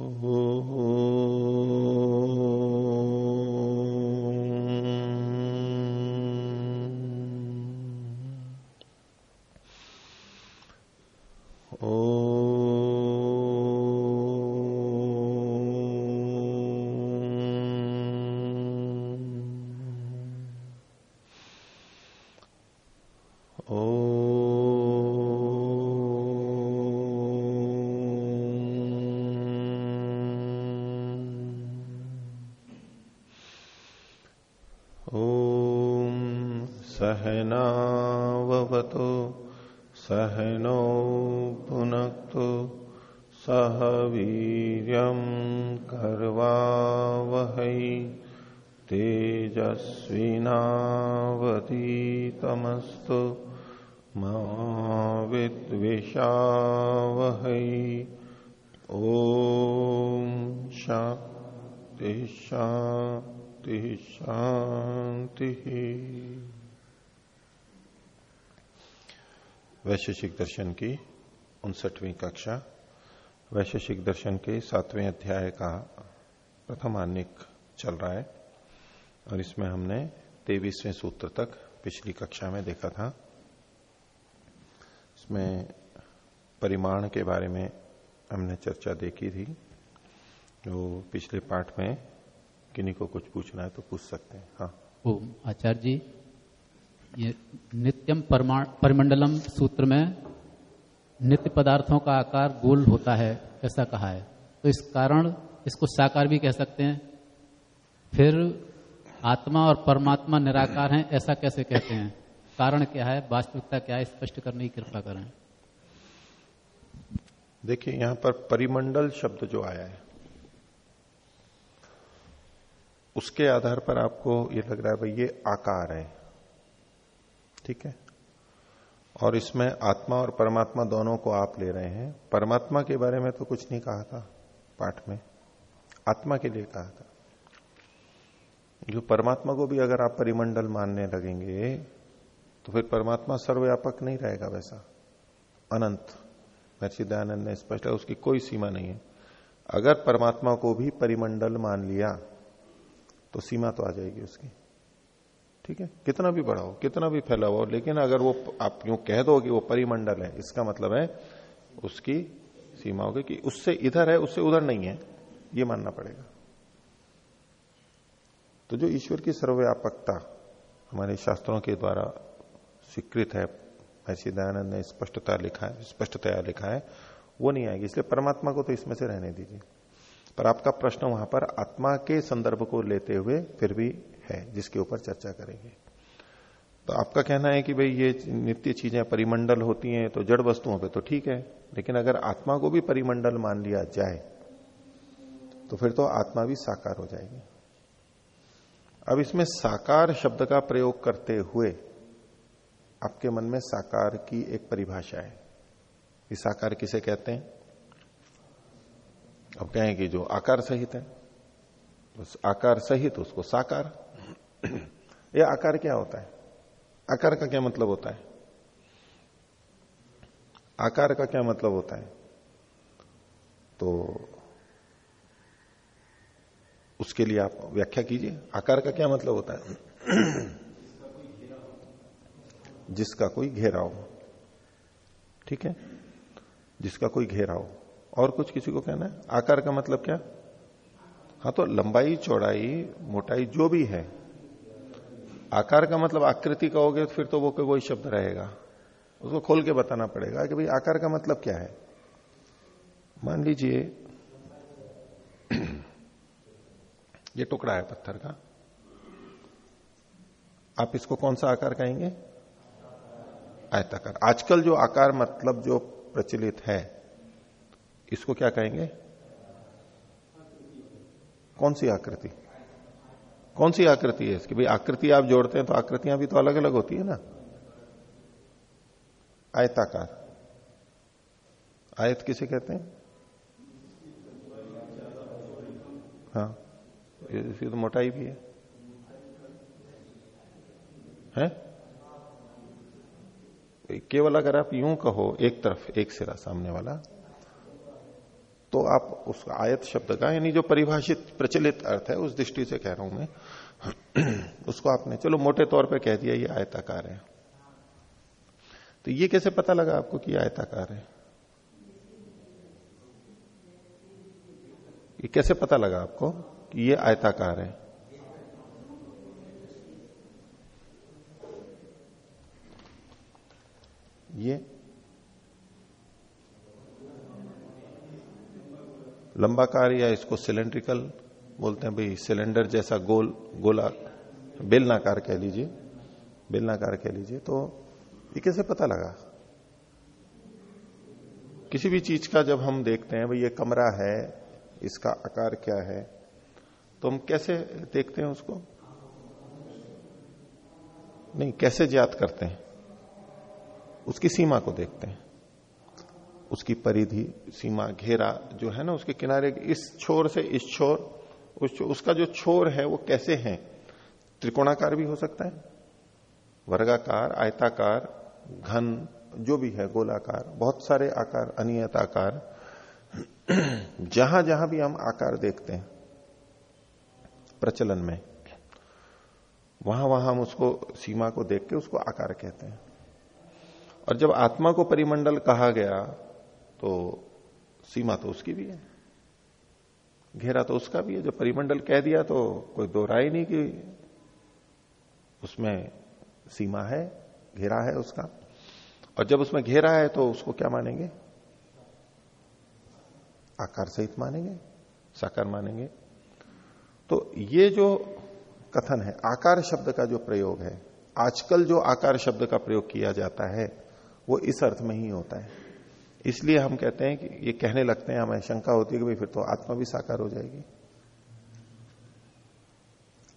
Oh. वैशेषिक दर्शन की उनसठवीं कक्षा, वैशेषिक दर्शन के सातवें अध्याय का प्रथम आनिक चल रहा है और इसमें हमने तेवीसवें सूत्र तक पिछली कक्षा में देखा था। इसमें परिमाण के बारे में हमने चर्चा देखी थी। जो पिछले पाठ में किन्हीं को कुछ पूछना है तो पूछ सकते हैं। हाँ। ओ आचार्य जी। ये नित्यम परिमंडलम सूत्र में नित्य पदार्थों का आकार गोल होता है, ऐसा कहा है। तो इस कारण इसको साकार भी कह सकते हैं। फिर आत्मा और परमात्मा निराकार हैं, ऐसा कैसे कहते हैं? कारण क्या है? वास्तविकता क्या है? स्पष्ट करने की कृपा करें। देखिए, यहाँ पर परिमंडल शब्द जो आया है, उसके आधार पर आपको ये लग रहा है, भाई, ये आकार है। ठीक है? और इसमें आत्मा और परमात्मा दोनों को आप ले रहे हैं। परमात्मा के बारे में तो कुछ नहीं कहा था पाठ में। आत्मा के लिए कहा था। जो परमात्मा को भी अगर आप परिमंडल मानने लगेंगे तो फिर परमात्मा सर्वव्यापक नहीं रहेगा वैसा। अनंत। दयानंद ने स्पष्ट है उसकी कोई सीमा नहीं है। अगर परमात्मा को भी परिमंडल मान लिया तो सीमा तो आ जाएगी उसकी। ठीक है? कितना भी बड़ा हो कितना भी फैला हो लेकिन अगर वो आप यूँ कह दो कि वो परिमंडल है, इसका मतलब है उसकी सीमा होगी कि उससे इधर है, उससे उधर नहीं है, ये मानना पड़ेगा। तो जो ईश्वर की सर्वव्यापकता हमारे शास्त्रों के द्वारा स्वीकृत है, ऐसी दयानंद ने स्पष्टता लिखा है, स्पष्टतया लिखा है, वो नहीं आएगी, इसलिए परमात्मा को तो इसमें से रहने दीजिए। पर आपका प्रश्न वहाँ पर आत्मा के संदर्भ को लेते हुए फिर भी है, जिसके ऊपर चर्चा करेंगे। तो आपका कहना है कि भाई ये नित्य चीज़ें परिमंडल होती हैं तो जड़ वस्तुओं पे तो ठीक है, लेकिन अगर आत्मा को भी परिमंडल मान लिया जाए तो फिर तो आत्मा भी साकार हो जाएगी। अब इसमें साकार शब्द का प्रयोग करते हुए आपके मन में साकार की एक परिभाषा है। कि साकार किसे कहते हैं? अब कहें कि जो आकार सहित है, उस आकार सहित उसको साकार। यह आकार क्या होता है? आकार का क्या मतलब होता है? आकार का क्या मतलब होता है? तो उसके लिए आप व्याख्या कीजिए। आकार का क्या मतलब होता है? जिसका कोई घेरा हो। ठीक है? जिसका कोई घेरा हो। और कुछ किसी को कहना है? आकार का मतलब क्या? हाँ तो लंबाई, चौड़ाई, मोटाई, जो भी है। आकार का मतलब आकृति कहोगे, फिर तो वो कोई शब्द रहेगा। उसको खोल के बताना पड़ेगा कि भाई, आकार का मतलब क्या है? मान लीजिए, ये टुकड़ा है पत्थर का। आप इसको कौन सा आकार कहेंगे? आयताकार। आजकल जो आकार मतलब जो प्रचलित है इसको क्या कहेंगे? कौन सी आकृति? कौन सी आकृति है इसकी? भाई, आकृति आप जोड़ते हैं तो आकृतियाँ भी तो अलग अलग होती है ना। आयताकार। आयत किसे कहते हैं? हाँ इसकी तो मोटाई भी है। हैं? केवल अगर आप यूँ कहो, एक तरफ़, एक सिरा, सामने वाला तो आप उस आयत शब्द का, यानी जो परिभाषित प्रचलित अर्थ है, उस दृष्टि से कह रहा हूँ मैं। उसको आपने, चलो मोटे तौर पे कह दिया, ये आयताकार है। तो ये कैसे पता लगा आपको कि आयताकार है? ये कैसे पता लगा आपको कि ये आयताकार है? ये लंबाकार या इसको सिलेंड्रिकल बोलते हैं, भाई, सिलेंडर जैसा गोल, गोला बेलनाकार कह लीजिए बेलनाकार कह लीजिए तो ये कैसे पता लगा? किसी भी चीज़ का जब हम देखते हैं, भाई, ये कमरा है, इसका आकार क्या है तो हम कैसे देखते हैं उसको? नहीं, कैसे ज्ञात करते हैं? उसकी सीमा को देखते हैं। उसकी परिधि सीमा घेरा जो है ना, उसके किनारे इस छोर से इस छोर, उस उसका जो छोर है वो कैसे है? त्रिकोणाकार भी हो सकता है, वर्गाकार, आयताकार, घन, जो भी है, गोलाकार, बहुत सारे आकार अनियत आकार जहाँ जहाँ भी हम आकार देखते हैं, प्रचलन में वहाँ वहाँ हम उसको, सीमा को देख के उसको आकार कहते हैं। और जब आत्मा को परिमंडल कहा गया तो सीमा तो उसकी भी है। घेरा तो उसका भी है। जो परिमंडल कह दिया तो कोई दो राय नहीं कि। उसमें सीमा है, घेरा है उसका। और जब उसमें घेरा है तो उसको क्या मानेंगे? आकार सहित मानेंगे, साकार मानेंगे। तो ये जो कथन है, आकार शब्द का जो प्रयोग है, आजकल जो आकार शब्द का प्रयोग किया जाता है, वो इस अर्थ में ही होता है। इसलिए हम कहते हैं कि ये कहने लगते हैं, हमें शंका होती है कि भाई फिर तो आत्मा भी साकार हो जाएगी।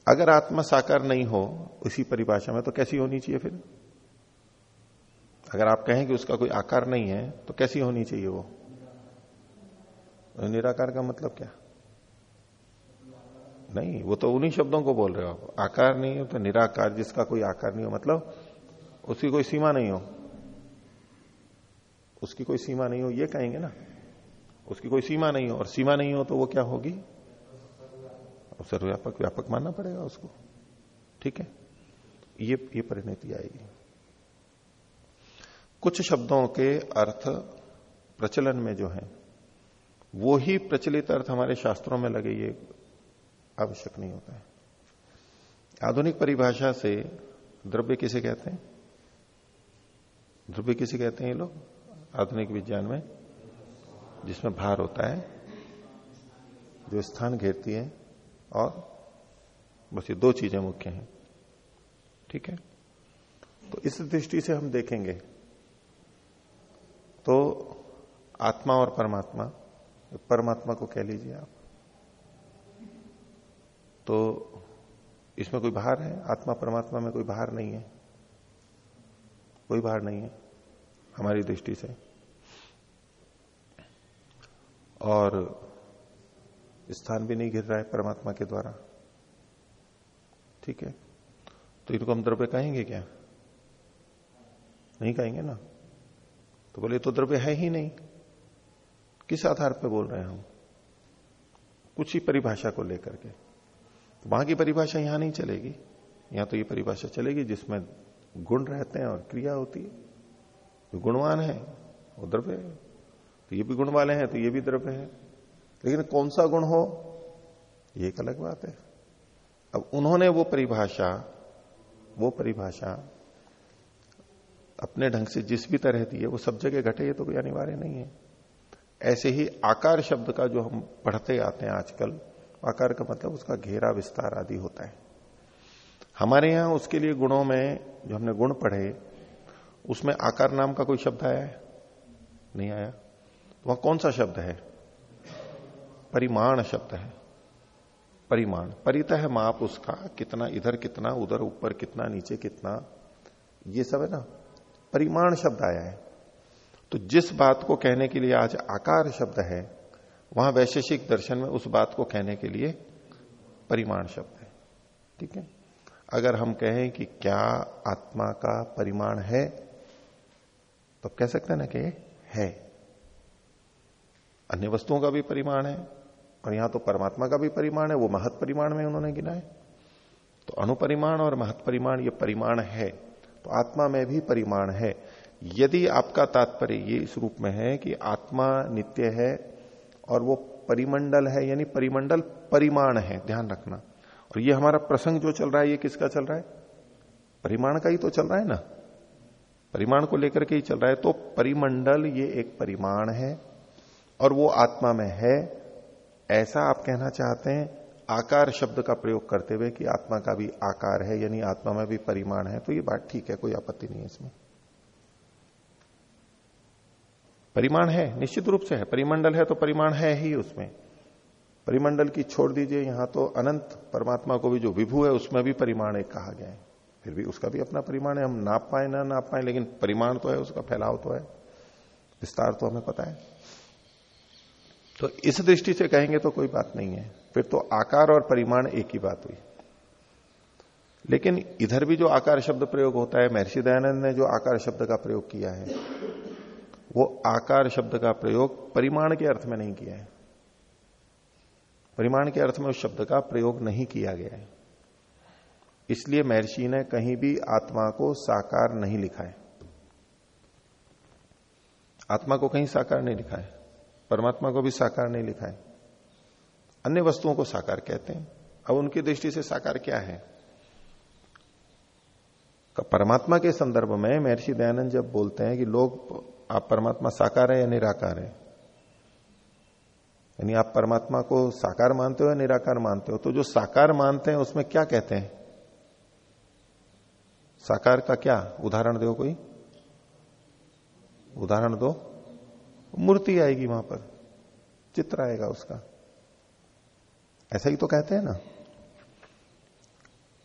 अगर आत्मा साकार नहीं हो, उसी परिभाषा में तो कैसी होनी चाहिए फिर? अगर आप कहें कि उसका कोई आकार नहीं है तो कैसी होनी चाहिए वो? निराकार का मतलब क्या? नहीं, वो तो उन्हीं शब्दों को बोल रहे हो आप। आकार नहीं हो तो निराकार, जिसका कोई आकार नहीं हो मतलब उसकी कोई सीमा नहीं हो। उसकी कोई सीमा नहीं हो, ये कहेंगे ना। उसकी कोई सीमा नहीं हो, और सीमा नहीं हो तो वो क्या होगी? सर्वव्यापक, व्यापक मानना पड़ेगा उसको। ठीक है? ये ये परिणति आएगी। कुछ शब्दों के अर्थ प्रचलन में जो है, वो ही प्रचलित अर्थ हमारे शास्त्रों में लगे, ये आवश्यक नहीं होता है। आधुनिक परिभाषा से द्रव्य किसे कहते हैं? द्रव्य किसे कहते हैं ये लोग? आधुनिक विज्ञान में, जिसमें भार होता है, जो स्थान घेरती है, और बस ये दो चीज़ें मुख्य हैं। ठीक है? तो इस दृष्टि से हम देखेंगे तो आत्मा और परमात्मा परमात्मा को कह लीजिए आप तो इसमें कोई भार है? आत्मा परमात्मा में कोई भार नहीं है। कोई भार नहीं है, हमारी दृष्टि से। और स्थान भी नहीं गिर रहा है परमात्मा के द्वारा। ठीक है? तो इनको हम द्रव्य कहेंगे क्या? नहीं कहेंगे ना? तो बोले तो द्रव्य है ही नहीं। किस आधार पर बोल रहे हैं हम? कुछ ही परिभाषा को लेकर के। तो वहाँ की परिभाषा यहाँ नहीं चलेगी। यहाँ तो ये परिभाषा चलेगी जिसमें गुण रहते हैं और क्रिया होती है। जो गुणवान है, वो द्रव्य है। तो ये भी गुण वाले हैं तो ये भी द्रव्य है। लेकिन कौन सा गुण हो? ये एक अलग बात है। अब उन्होंने वो परिभाषा वो परिभाषा अपने ढंग से जिस भी तरह दी है, वो सब जगह घटे तो कोई अनिवार्य नहीं है। ऐसे ही आकार शब्द का जो हम पढ़ते आते हैं आजकल, आकार का मतलब उसका घेरा विस्तार आदि होता है। हमारे यहाँ उसके लिए गुणों में जो हमने गुण पढ़े, उसमें आकार नाम का कोई शब्द आया है? नहीं आया। वह कौन सा शब्द है? परिमाण शब्द है। परिमाण। परित है माप उसका, कितना इधर, कितना उधर, ऊपर, कितना नीचे, कितना। ये सब है ना? परिमाण शब्द आया है। तो जिस बात को कहने के लिए आज आकार शब्द है, वहाँ वैशेषिक दर्शन में उस बात को कहने के लिए परिमाण शब्द है। ठीक है? अगर हम कहें कि क्या आत्मा का परिमाण है तो कह सकते हैं ना कि है। अन्य वस्तुओं का भी परिमाण है, और यहाँ तो परमात्मा का भी परिमाण है, वो महत परिमाण में उन्होंने गिना है। तो अनुपरिमाण और महत परिमाण, ये परिमाण है तो आत्मा में भी परिमाण है। यदि आपका तात्पर्य ये इस रूप में है कि आत्मा नित्य है, और वो परिमंडल है, यानी परिमंडल परिमाण है, ध्यान रखना। और ये हमारा प्रसंग जो चल रहा है, ये किसका चल रहा है? परिमाण का ही तो चल रहा है ना। परिमाण को लेकर के ही चल रहा है तो परिमंडल ये एक परिमाण है और वो आत्मा में है, ऐसा आप कहना चाहते हैं? आकार शब्द का प्रयोग करते हुए कि आत्मा का भी आकार है, यानी आत्मा में भी परिमाण है तो ये बात ठीक है, कोई आपत्ति नहीं है इसमें। परिमाण है, निश्चित रूप से है। परिमंडल है तो परिमाण है ही उसमें। परिमंडल की छोड़ दीजिए, यहाँ तो अनंत परमात्मा को भी जो विभू है, उसमें भी परिमाण एक कहा गया है। फिर भी उसका भी अपना परिमाण है, हम नाप पाए, ना नाप पाए, लेकिन परिमाण तो है, उसका फैलाव तो है। विस्तार तो हमें पता है। तो इस दृष्टि से कहेंगे तो कोई बात नहीं है। फिर तो आकार और परिमाण एक ही बात हुई। लेकिन इधर भी जो आकार शब्द प्रयोग होता है, महर्षि दयानंद ने जो आकार शब्द का प्रयोग किया है, वो आकार शब्द का प्रयोग परिमाण के अर्थ में नहीं किया है। परिमाण के अर्थ में उस शब्द का प्रयोग नहीं किया गया है। इसलिए महर्षि ने कहीं भी आत्मा को साकार नहीं लिखा है। आत्मा को कहीं साकार नहीं लिखा है। परमात्मा को भी साकार नहीं लिखा है। अन्य वस्तुओं को साकार कहते हैं। अब उनकी दृष्टि से साकार क्या है? परमात्मा के संदर्भ में महर्षि दयानंद जब बोलते हैं कि लोग, आप परमात्मा साकार है या निराकार है? यानी आप परमात्मा को साकार मानते हो या निराकार मानते हो? तो जो साकार मानते हैं, उसमें क्या कहते हैं? साकार का क्या? उदाहरण दो कोई। उदाहरण दो। मूर्ति आएगी वहाँ पर, चित्र आएगा उसका। ऐसा ही तो कहते हैं ना।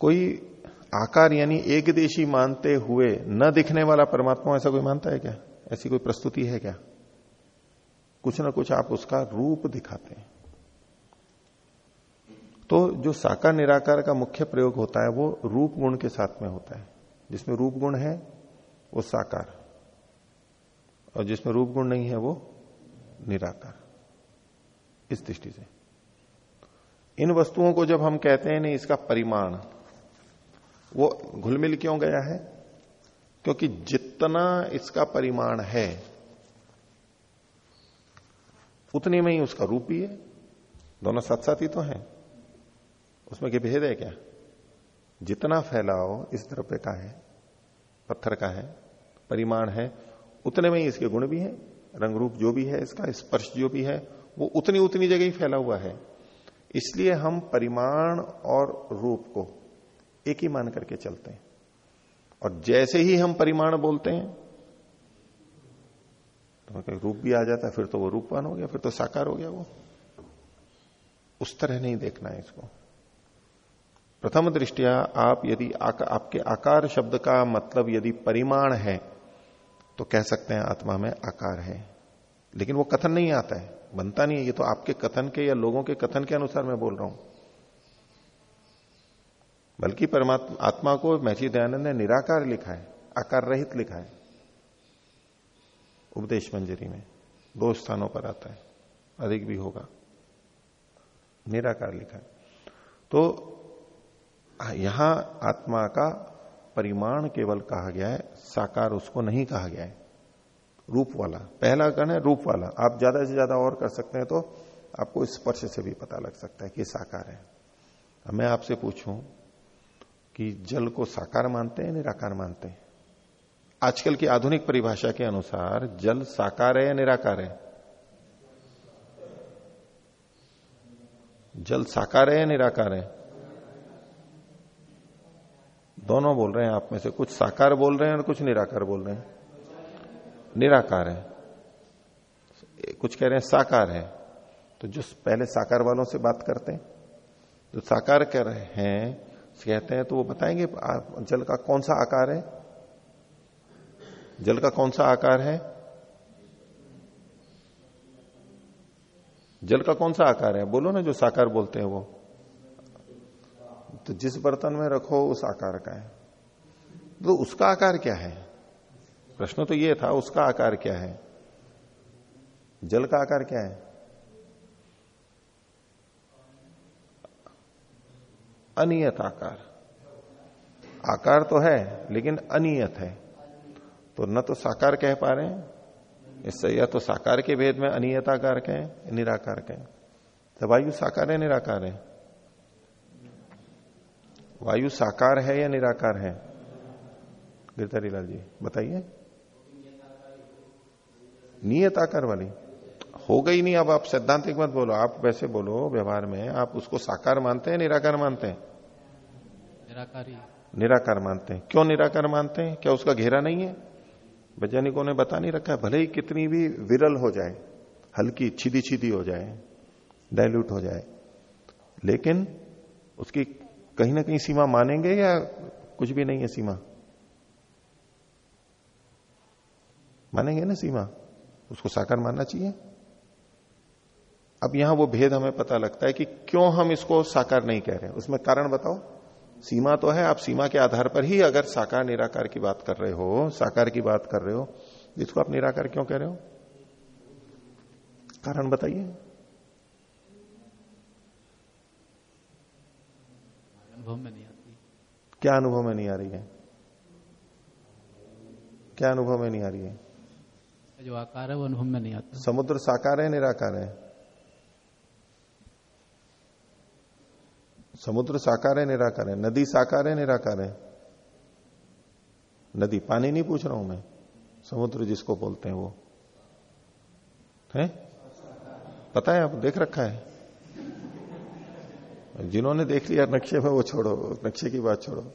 कोई आकार यानी एक देशी मानते हुए न दिखने वाला परमात्मा ऐसा कोई मानता है क्या? ऐसी कोई प्रस्तुति है क्या? कुछ ना कुछ आप उसका रूप दिखाते हैं। तो जो साकार निराकार का मुख्य प्रयोग होता है, वो रूप गुण के साथ में होता है। जिसमें रूप गुण है, वो साकार। और जिसमें रूप गुण नहीं है वो निराकार, इस दृष्टि से। इन वस्तुओं को जब हम कहते हैं, नहीं, इसका परिमाण, वो घुलमिल क्यों गया है? क्योंकि जितना इसका परिमाण है, उतने में ही उसका रूप भी है। दोनों साथ साथ ही तो है। उसमें क्या भेद है क्या? जितना फैलाव इस द्रव्य का है, पत्थर का है, परिमाण है उतने में ही इसके गुण भी है रंग रूप जो भी है इसका स्पर्श जो भी है वो उतनी उतनी जगह ही फैला हुआ है। इसलिए हम परिमाण और रूप को एक ही मान करके चलते हैं। और जैसे ही हम परिमाण बोलते हैं तो रूप भी आ जाता है फिर तो वो रूपवान हो गया फिर तो साकार हो गया वो। उस तरह नहीं देखना है इसको। प्रथम दृष्टिया आप यदि आका, आपके आकार शब्द का मतलब यदि परिमाण है तो कह सकते हैं आत्मा में आकार है। लेकिन वो कथन नहीं आता है। बनता नहीं है। ये तो आपके कथन के या लोगों के कथन के अनुसार मैं बोल रहा हूँ। बल्कि परमात्मा, आत्मा को महर्षि दयानंद ने निराकार लिखा है आकार रहित लिखा है। उपदेश मंजरी में दो स्थानों पर आता है। अधिक भी होगा। निराकार लिखा है। तो यहाँ आत्मा का परिमाण केवल कहा गया है, साकार उसको नहीं कहा गया है। रूप वाला, पहला कण है रूप वाला। आप ज़्यादा से ज़्यादा और कर सकते हैं तो आपको स्पर्श से भी पता लग सकता है कि साकार है। मैं आपसे पूछूँ कि जल को साकार मानते हैं निराकार मानते हैं? आजकल की आधुनिक परिभाषा के अनुसार जल साकार है या निराकार है? जल साकार है या निराकार है? दोनों बोल रहे हैं, आप में से कुछ साकार बोल रहे हैं और कुछ निराकार बोल रहे हैं। निराकार है। कुछ कह रहे हैं साकार है। तो जो पहले साकार वालों से बात करते हैं, जो साकार कह रहे हैं कहते हैं तो वो बताएँगे जल का कौन सा आकार है? जल का कौन सा आकार है? जल का कौन सा आकार है? बोलो ना जो साकार बोलते हैं वो। तो जिस बर्तन में रखो उस आकार का है। तो उसका आकार क्या है? प्रश्न तो यह था, उसका आकार क्या है? जल का आकार क्या है? अनियत आकार। आकार तो है, लेकिन अनियत है। तो न तो साकार कह पा रहे हैं, इससे या तो साकार के भेद में अनियत आकार कहें, निराकार कहें। तो वायु साकार है, निराकार है। वायु साकार है या निराकार है? गिरधारी लाल जी बताइए। नियत आकार वाली। हो गई नहीं अब आप सैद्धांतिक मत बोलो आप वैसे बोलो व्यवहार में आप उसको साकार मानते हैं निराकार मानते हैं? निराकार। निराकार मानते हैं। क्यों निराकार मानते हैं? क्या उसका घेरा नहीं है? वैज्ञानिकों ने बता नहीं रखा है भले ही कितनी भी विरल हो जाए हल्की छिदी छिदी हो जाए डायल्यूट हो जाए लेकिन उसकी कहीं ना कहीं सीमा मानेंगे या कुछ भी नहीं है सीमा? मानेंगे ना सीमा? उसको साकार मानना चाहिए। अब यहाँ वो भेद हमें पता लगता है कि क्यों हम इसको साकार नहीं कह रहे उसमें कारण बताओ। सीमा तो है, आप सीमा के आधार पर ही अगर साकार निराकार की बात कर रहे हो, साकार की बात कर रहे हो, इसको आप निराकार क्यों कह रहे हो? कारण बताइए। अनुभव में नहीं आती। क्या अनुभव में नहीं आ रही है? क्या अनुभव में नहीं आ रही है? जो आकार है वो अनुभव में नहीं आता। समुद्र साकार है निराकार है? समुद्र साकार है निराकार है? नदी साकार है निराकार है? नदी पानी नहीं पूछ रहा हूँ मैं। समुद्र जिसको बोलते हैं वो। है? पता है आप देख रखा है। जिन्होंने देख लिया, नक्शे में वो छोड़ो, नक्शे की बात छोड़ो।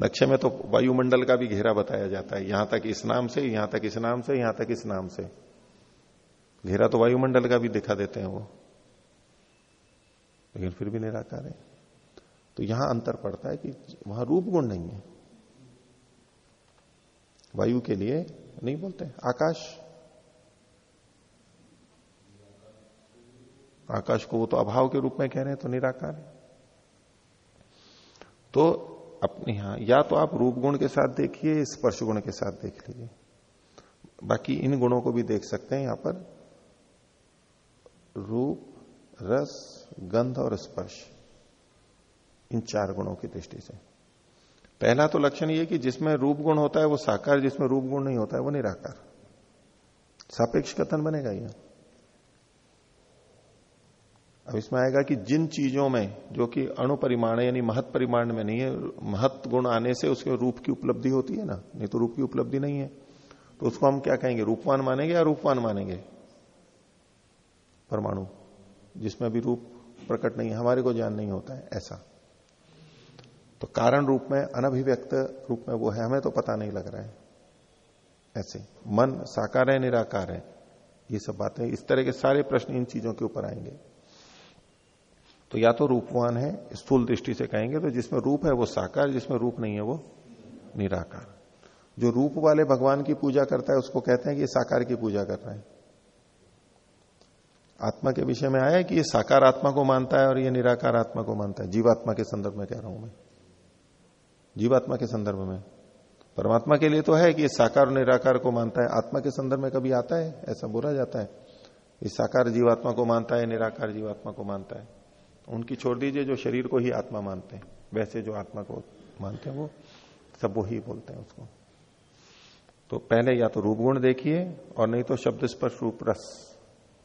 नक्शे में तो वायुमंडल का भी घेरा बताया जाता है। यहाँ तक इस नाम से, यहाँ तक इस नाम से, यहाँ तक इस नाम से। घेरा तो वायुमंडल का भी दिखा देते हैं वो। लेकिन फिर भी निराकार है। तो यहाँ अंतर पड़ता है कि वहाँ रूप गुण नहीं है। वायु के लिए नहीं बोलते, आकाश आकाश को वो तो अभाव के रूप में कह रहे हैं तो निराकार है। तो अपने यहाँ, या तो आप रूप गुण के साथ देखिए, स्पर्श गुण के साथ देख लीजिए। बाकी इन गुणों को भी देख सकते हैं यहाँ पर। रूप, रस, गंध और स्पर्श, इन चार गुणों की दृष्टि से। पहला तो लक्षण ये कि जिसमें रूप गुण होता है, वो साकार, जिसमें रूप गुण नहीं होता है, वो निराकार। सापेक्ष कथन बनेगा यह। अब इसमें आएगा कि जिन चीज़ों में, जो कि अणु परिमाण यानी महत परिमाण में नहीं है, महत गुण आने से उसके रूप की उपलब्धि होती है ना? नहीं तो रूप की उपलब्धि नहीं है। तो उसको हम क्या कहेंगे? रूपवान मानेंगे या रूपवान मानेंगे? परमाणु, जिसमें भी रूप प्रकट नहीं है, हमारे को ज्ञान नहीं होता है, ऐसा। तो कारण रूप में, अनभिव्यक्त रूप में वो है, हमें तो पता नहीं लग रहा है। ऐसे, मन साकार है, निराकार है, ये सब बातें, इस तरह के सारे प्रश्न इन चीज़ों के ऊपर आएँगे। तो या तो रूपवान है स्थूल दृष्टि से कहेंगे तो जिसमें रूप है वो साकार, जिसमें रूप नहीं है वो निराकार। जो रूप वाले भगवान की पूजा करता है, उसको कहते हैं कि ये साकार की पूजा कर रहा है। आत्मा के विषय में आया कि ये साकार आत्मा को मानता है और ये निराकार आत्मा को मानता है। जीवात्मा के संदर्भ में कह रहा हूँ मैं। जीवात्मा के संदर्भ में। परमात्मा के लिए तो है कि ये साकार और निराकार को मानता है। आत्मा के संदर्भ में कभी आता है? ऐसा बोला जाता है। ये साकार जीवात्मा को मानता है, निराकार जीवात्मा को मानता है। उनकी छोड़ दीजिए, जो शरीर को ही आत्मा मानते हैं। वैसे जो आत्मा को मानते हैं वो सब वो ही बोलते हैं उसको। तो पहले या तो रूप गुण देखिए, और नहीं तो शब्द स्पर्श रूप रस।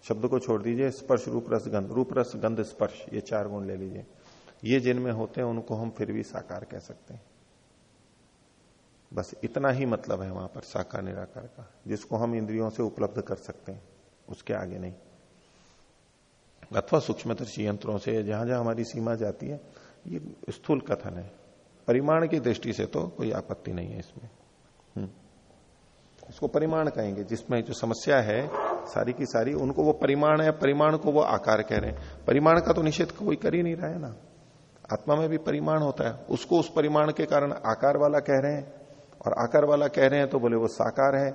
शब्द को छोड़ दीजिए, स्पर्श रूप रस गंध। रूप रस, गंध, स्पर्श, ये चार गुण ले लीजिए। ये जिनमें होते हैं, उनको हम फिर भी साकार कह सकते हैं। बस इतना ही मतलब है वहाँ पर, साकार निराकार का, जिसको हम इंद्रियों से उपलब्ध कर सकते हैं, उसके आगे नहीं। अथवा सूक्ष्मदर्शी यंत्रों से, जहाँ जहाँ हमारी सीमा जाती है, ये स्थूल कथन है। परिमाण की दृष्टि से तो कोई आपत्ति नहीं है इसमें। हम्म। इसको परिमाण कहेंगे, जिसमें जो समस्या है, सारी की सारी, उनको वो परिमाण है, परिमाण को वो आकार कह रहे हैं। परिमाण का तो निषेध कोई कर ही नहीं रहा है ना। आत्मा में भी परिमाण होता है। उसको उस परिमाण के कारण आकार वाला कह रहे हैं, और आकार वाला कह रहे हैं तो बोले वो साकार है।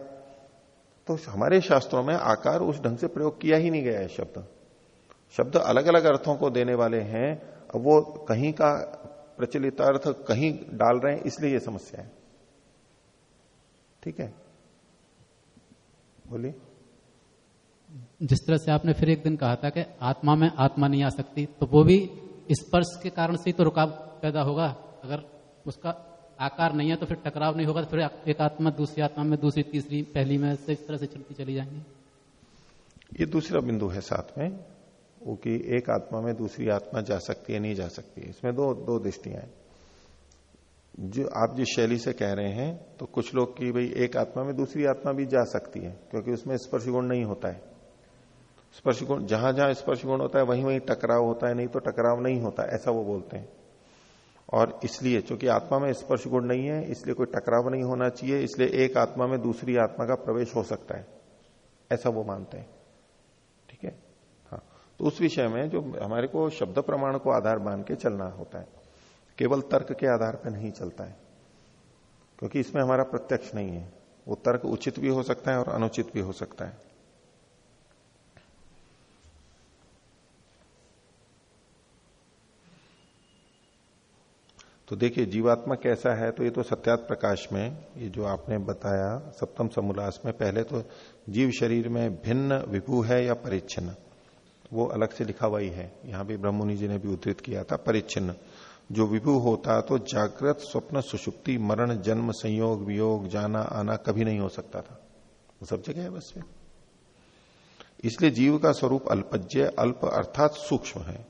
तो हमारे शास्त्रों में आकार उस ढंग से प्रयोग किया ही नहीं गया है शब्द। शब्द अलग अलग अर्थों को देने वाले हैं अब वो कहीं का प्रचलित अर्थ कहीं डाल रहे हैं इसलिए ये समस्या है। ठीक है? बोलिए। जिस तरह से आपने फिर एक दिन कहा था कि आत्मा में आत्मा नहीं आ सकती तो वो भी स्पर्श के कारण से ही तो रुकाव पैदा होगा। अगर उसका आकार नहीं है तो फिर टकराव नहीं होगा तो फिर एक आत्मा दूसरी आत्मा में दूसरी तीसरी पहली में से इस तरह से चलती चली जाएँगी। ये दूसरा बिंदु है साथ में। वो कि एक आत्मा में दूसरी आत्मा जा सकती है, नहीं जा सकती है। इसमें दो दो दृष्टियाँ हैं। जो आप जिस शैली से कह रहे हैं तो कुछ लोग की भाई एक आत्मा में दूसरी आत्मा भी जा सकती है, क्योंकि उसमें स्पर्श गुण नहीं होता है। स्पर्श गुण जहाँ जहाँ स्पर्श गुण होता है, वहीं वहीं टकराव होता है, नहीं तो टकराव नहीं होता, ऐसा वो बोलते हैं। और इसलिए, चूँकि आत्मा में स्पर्श गुण नहीं है, इसलिए कोई टकराव नहीं होना चाहिए, इसलिए एक आत्मा में दूसरी आत्मा का प्रवेश हो सकता है। ऐसा वो मानते हैं। तो उस विषय में जो हमारे को शब्द प्रमाण को आधार मान के चलना होता है। केवल तर्क के आधार पर नहीं चलता है। क्योंकि इसमें हमारा प्रत्यक्ष नहीं है। वो तर्क उचित भी हो सकता है और अनुचित भी हो सकता है। तो देखिए, जीवात्मा कैसा है तो ये तो सत्यात प्रकाश में, ये जो आपने बताया, सप्तम समोल्लास में, पहले तो जीव शरीर में भिन्न विभू है या परिच्छिन्न। वो अलग से लिखा हुआ ही है। यहाँ भी ब्रह्ममुनि जी ने भी उद्धृत किया था, परिच्छिन्न। जो विभू होता तो जागृत, स्वप्न, सुषुप्ति, मरण, जन्म, संयोग, वियोग, जाना, आना कभी नहीं हो सकता था। वो सब जगह है बस में। इसलिए जीव का स्वरूप अल्पज्य अल्प अर्थात सूक्ष्म है।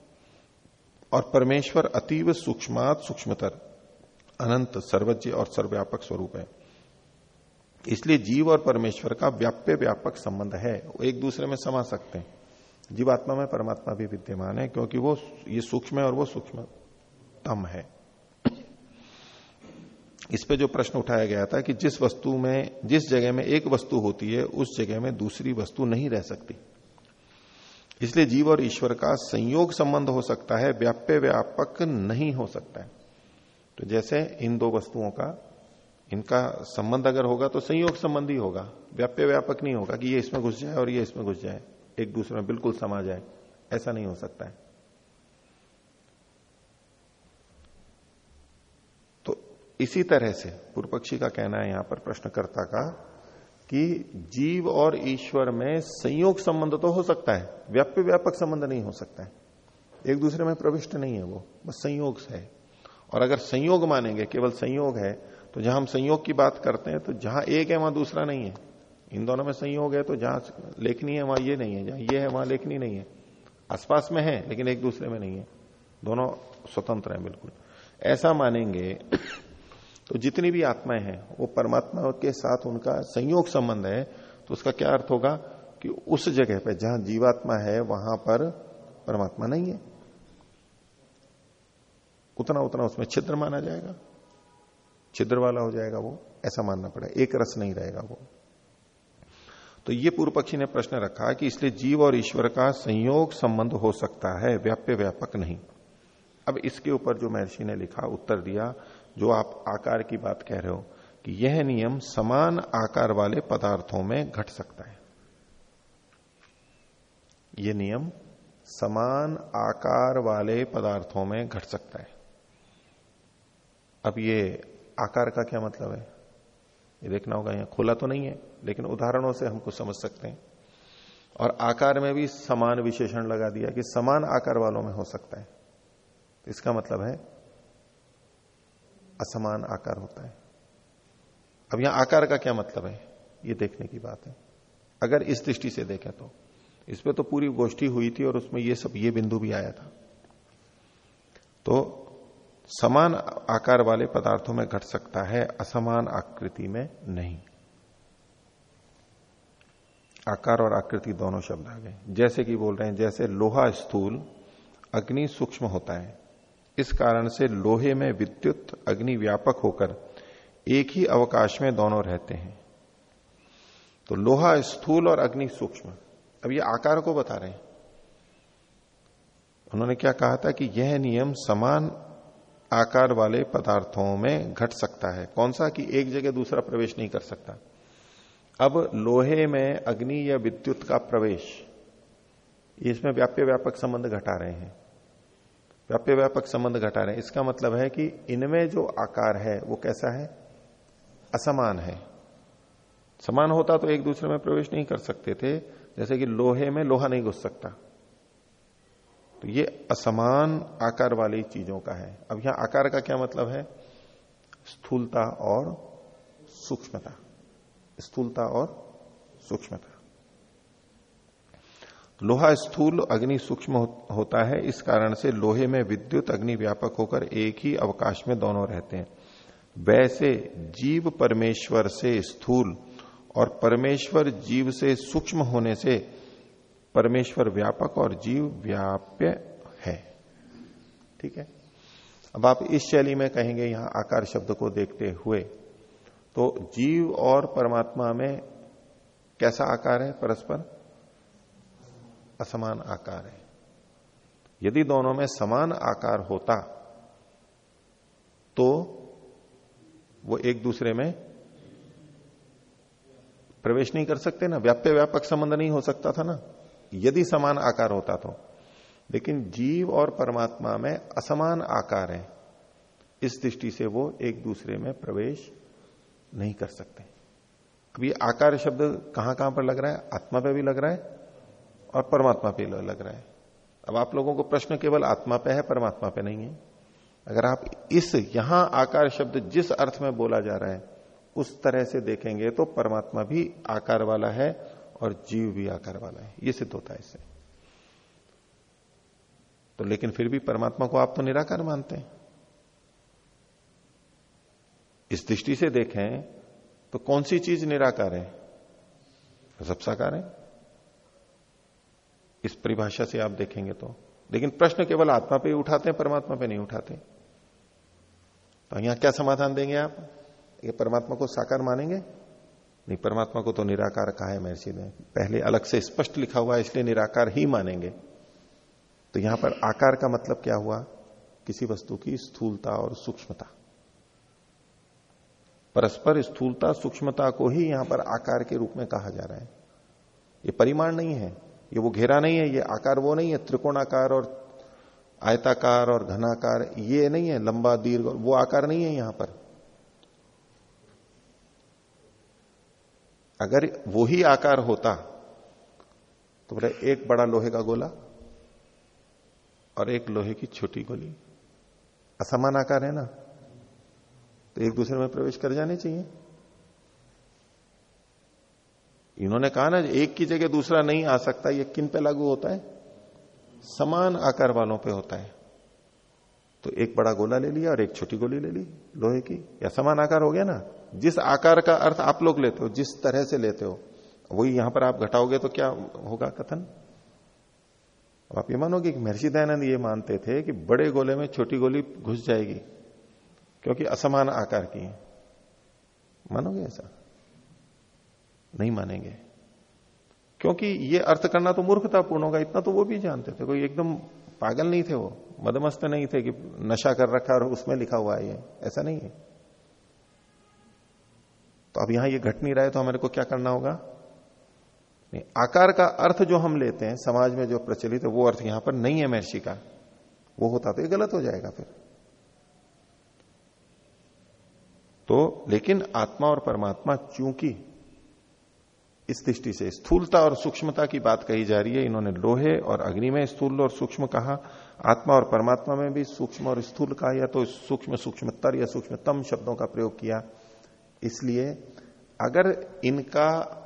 और परमेश्वर अतीव सूक्ष्मात सूक्ष्मतर, अनंत, सर्वज्ञ और सर्वव्यापक स्वरूप है। इसलिए जीव और परमेश्वर का व्याप्य व्यापक संबंध है। वो एक दूसरे में समा सकते हैं। जीवात्मा में परमात्मा भी विद्यमान है, क्योंकि वो ये सूक्ष्म है और वो सूक्ष्म तम है। इस पे जो प्रश्न उठाया गया था कि जिस वस्तु में, जिस जगह में एक वस्तु होती है, उस जगह में दूसरी वस्तु नहीं रह सकती। इसलिए जीव और ईश्वर का संयोग संबंध हो सकता है, व्याप्य व्यापक नहीं हो सकता है। तो जैसे इन दो वस्तुओं का, इनका संबंध अगर होगा तो संयोग संबंधी होगा, व्याप्य व्यापक नहीं होगा कि ये इसमें घुस जाए और ये इसमें घुस जाए। एक दूसरे में बिल्कुल समा जाए। ऐसा नहीं हो सकता है। तो इसी तरह से पूर्व पक्षी का कहना है यहाँ पर प्रश्नकर्ता का कि जीव और ईश्वर में संयोग संबंध तो हो सकता है, व्याप्य व्यापक संबंध नहीं हो सकता है। एक दूसरे में प्रविष्ट नहीं है वो, बस संयोग से है। और अगर संयोग मानेंगे, केवल संयोग है तो जहाँ हम संयोग की बात करते हैं तो जहाँ एक है, वहाँ दूसरा नहीं है। इन दोनों में संयोग है तो जहाँ लेखनी है वहाँ ये नहीं है, जहाँ ये है वहाँ लेखनी नहीं है। आसपास में है, लेकिन एक दूसरे में नहीं है। दोनों स्वतंत्र है, बिल्कुल। ऐसा मानेंगे तो जितनी भी आत्माएँ हैं, वो परमात्मा के साथ उनका संयोग संबंध है तो उसका क्या अर्थ होगा कि उस जगह पे जहाँ जीवात्मा है, वहाँ पर परमात्मा नहीं है। उतना उतना उसमें छिद्र माना जाएगा। छिद्र वाला हो जाएगा वो, ऐसा मानना पड़ेगा। एक रस नहीं रहेगा वो। तो ये पूर्व पक्षी ने प्रश्न रखा कि इसलिए जीव और ईश्वर का संयोग संबंध हो सकता है, व्याप्य व्यापक नहीं। अब इसके ऊपर जो महर्षि ने लिखा, उत्तर दिया, जो आप आकार की बात कह रहे हो, कि यह नियम समान आकार वाले पदार्थों में घट सकता है। यह नियम समान आकार वाले पदार्थों में घट सकता है। अब ये आकार का क्या मतलब है? ये देखना होगा, यहाँ खुला तो नहीं है, लेकिन उदाहरणों से हमको समझ सकते हैं। और आकार में भी समान विशेषण लगा दिया कि समान आकार वालों में हो सकता है। इसका मतलब है, असमान आकार होता है। अब यहाँ आकार का क्या मतलब है? ये देखने की बात है। अगर इस दृष्टि से देखें तो इसमें तो पूरी गोष्ठी हुई थी और उसमें ये सब, ये बिंदु भी आया था। तो समान आकार वाले पदार्थों में घट सकता है, असमान आकृति में नहीं। आकार और आकृति दोनों शब्द आ गए। जैसे कि बोल रहे हैं, जैसे लोहा स्थूल अग्नि सूक्ष्म होता है, इस कारण से लोहे में विद्युत अग्नि व्यापक होकर एक ही अवकाश में दोनों रहते हैं। तो लोहा स्थूल और अग्नि सूक्ष्म। अब ये आकार को बता रहे हैं। उन्होंने क्या कहा था कि यह नियम समान आकार वाले पदार्थों में घट सकता है। कौन सा कि एक जगह दूसरा प्रवेश नहीं कर सकता? अब लोहे में अग्नि या विद्युत का प्रवेश, इसमें व्याप्य व्यापक संबंध घटा रहे हैं। व्याप्य व्यापक संबंध घटा रहे हैं। इसका मतलब है कि इनमें जो आकार है, वो कैसा है? असमान है। समान होता तो एक दूसरे में प्रवेश नहीं कर सकते थे। जैसे कि लोहे में लोहा नहीं घुस सकता। तो ये असमान आकार वाली चीज़ों का है। अब यहाँ आकार का क्या मतलब है? स्थूलता और सूक्ष्मता। स्थूलता और सूक्ष्मता। लोहा स्थूल अग्नि सूक्ष्म होता है। इस कारण से लोहे में विद्युत अग्नि व्यापक होकर एक ही अवकाश में दोनों रहते हैं। वैसे जीव परमेश्वर से स्थूल और परमेश्वर जीव से सूक्ष्म होने से परमेश्वर व्यापक और जीव व्याप्य है। ठीक है? अब आप इस शैली में कहेंगे, यहाँ आकार शब्द को देखते हुए तो जीव और परमात्मा में कैसा आकार है परस्पर? असमान आकार है। यदि दोनों में समान आकार होता तो वो एक दूसरे में प्रवेश नहीं कर सकते ना? व्याप्य व्यापक संबंध नहीं हो सकता था ना? यदि समान आकार होता तो। लेकिन जीव और परमात्मा में असमान आकार है, इस दृष्टि से वो एक दूसरे में प्रवेश नहीं कर सकते। अब ये आकार शब्द कहाँ कहाँ पर लग रहा है? आत्मा पे भी लग रहा है और परमात्मा पे लग रहा है। अब आप लोगों को प्रश्न केवल आत्मा पे है, परमात्मा पे नहीं है। अगर आप इस यहाँ आकार शब्द जिस अर्थ में बोला जा रहा है, उस तरह से देखेंगे तो परमात्मा भी आकार वाला है और जीव भी आकार वाला है। ये सिद्ध होता है इससे। तो लेकिन फिर भी परमात्मा को आप तो निराकार मानते हैं। इस दृष्टि से देखें तो कौन सी चीज़ निराकार है? सब साकार है। इस परिभाषा से आप देखेंगे तो। लेकिन प्रश्न केवल आत्मा पे ही उठाते हैं, परमात्मा पे नहीं उठाते। तो यहाँ क्या समाधान देंगे आप? ये परमात्मा को साकार मानेंगे? नहीं, परमात्मा को तो निराकार कहा है महर्षि ने। पहले अलग से स्पष्ट लिखा हुआ है, इसलिए निराकार ही मानेंगे। तो यहाँ पर आकार का मतलब क्या हुआ? किसी वस्तु की स्थूलता और सूक्ष्मता। परस्पर स्थूलता, सूक्ष्मता को ही यहाँ पर आकार के रूप में कहा जा रहा है। ये परिमाण नहीं है, ये वो घेरा नहीं है, ये आकार वो नहीं है, त्रिकोणाकार और आयताकार और घनाकार, ये नहीं है, लंबा, दीर्घ, वो आकार नहीं है यहाँ पर। अगर वो ही आकार होता तो बोले, एक बड़ा लोहे का गोला और एक लोहे की छोटी गोली। असमान आकार है ना? तो एक दूसरे में प्रवेश कर जाने चाहिए। इन्होंने कहा ना, एक की जगह दूसरा नहीं आ सकता, ये किन पे लागू होता है? समान आकार वालों पे होता है। तो एक बड़ा गोला ले लिया और एक छोटी गोली ले ली, लोहे की। या समान आकार हो गया ना? जिस आकार का अर्थ आप लोग लेते हो, जिस तरह से लेते हो, वही यहाँ पर आप घटाओगे तो क्या होगा कथन? आप ये मानोगे कि महर्षि दयानंद ये मानते थे कि बड़े गोले में छोटी गोली घुस जाएगी, क्योंकि असमान आकार की है। मानोगे ऐसा? नहीं मानेंगे। क्योंकि ये अर्थ करना तो मूर्खतापूर्ण होगा, इतना तो वो भी जानते थे। कोई एकदम पागल नहीं थे वो, मदमस्त नहीं थे कि नशा कर रखा और उसमें लिखा हुआ है ये। ऐसा नहीं है। तो अब यहाँ ये घट नहीं रहा है तो हमारे को क्या करना होगा? नहीं, आकार का अर्थ जो हम लेते हैं, समाज में जो प्रचलित है, वो अर्थ यहाँ पर नहीं है महर्षि का। वो होता तो ये गलत हो जाएगा फिर। तो लेकिन आत्मा और परमात्मा चूँकि इस दृष्टि से स्थूलता और सूक्ष्मता की बात कही जा रही है, इन्होंने लोहे और अग्नि में स्थूल और सूक्ष्म कहा, आत्मा और परमात्मा में भी सूक्ष्म और स्थूल कहा, या तो सूक्ष्म सूक्ष्मतर या सूक्ष्मतम शब्दों का प्रयोग किया। इसलिए अगर इनका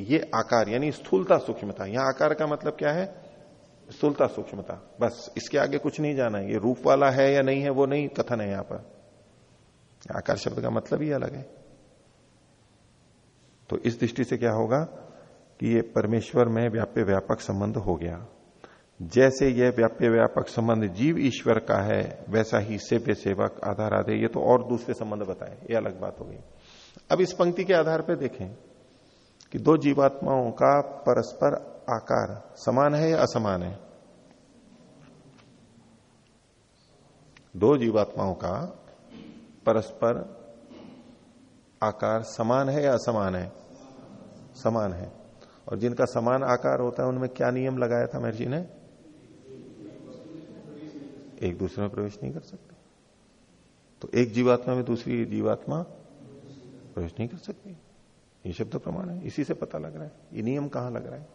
ये आकार, यानी स्थूलता सूक्ष्मता, यहाँ आकार का मतलब क्या है? स्थूलता सूक्ष्मता। बस, इसके आगे कुछ नहीं जाना है। ये रूप वाला है या नहीं है, वो नहीं, कथन है यहाँ पर। आकार शब्द का मतलब ही अलग है। तो इस दृष्टि से क्या होगा कि ये परमेश्वर में व्याप्य व्यापक संबंध हो गया। जैसे यह व्याप्य व्यापक संबंध जीव ईश्वर का है, वैसा ही सेव्य सेवक, आधार आधे ये तो और दूसरे संबंध बताए। ये अलग बात हो गई। अब इस पंक्ति के आधार पर देखें कि दो जीवात्माओं का परस्पर आकार समान है या असमान है? दो जीवात्माओं का परस्पर आकार समान है या असमान है? समान है। और जिनका समान आकार होता है, उनमें क्या नियम लगाया था महर्षि ने? एक दूसरे में प्रवेश नहीं कर सकते। तो एक जीवात्मा में दूसरी जीवात्मा प्रवेश नहीं कर सकती ये शब्द प्रमाण है, इसी से पता लग रहा है, ये नियम कहाँ लग रहा है?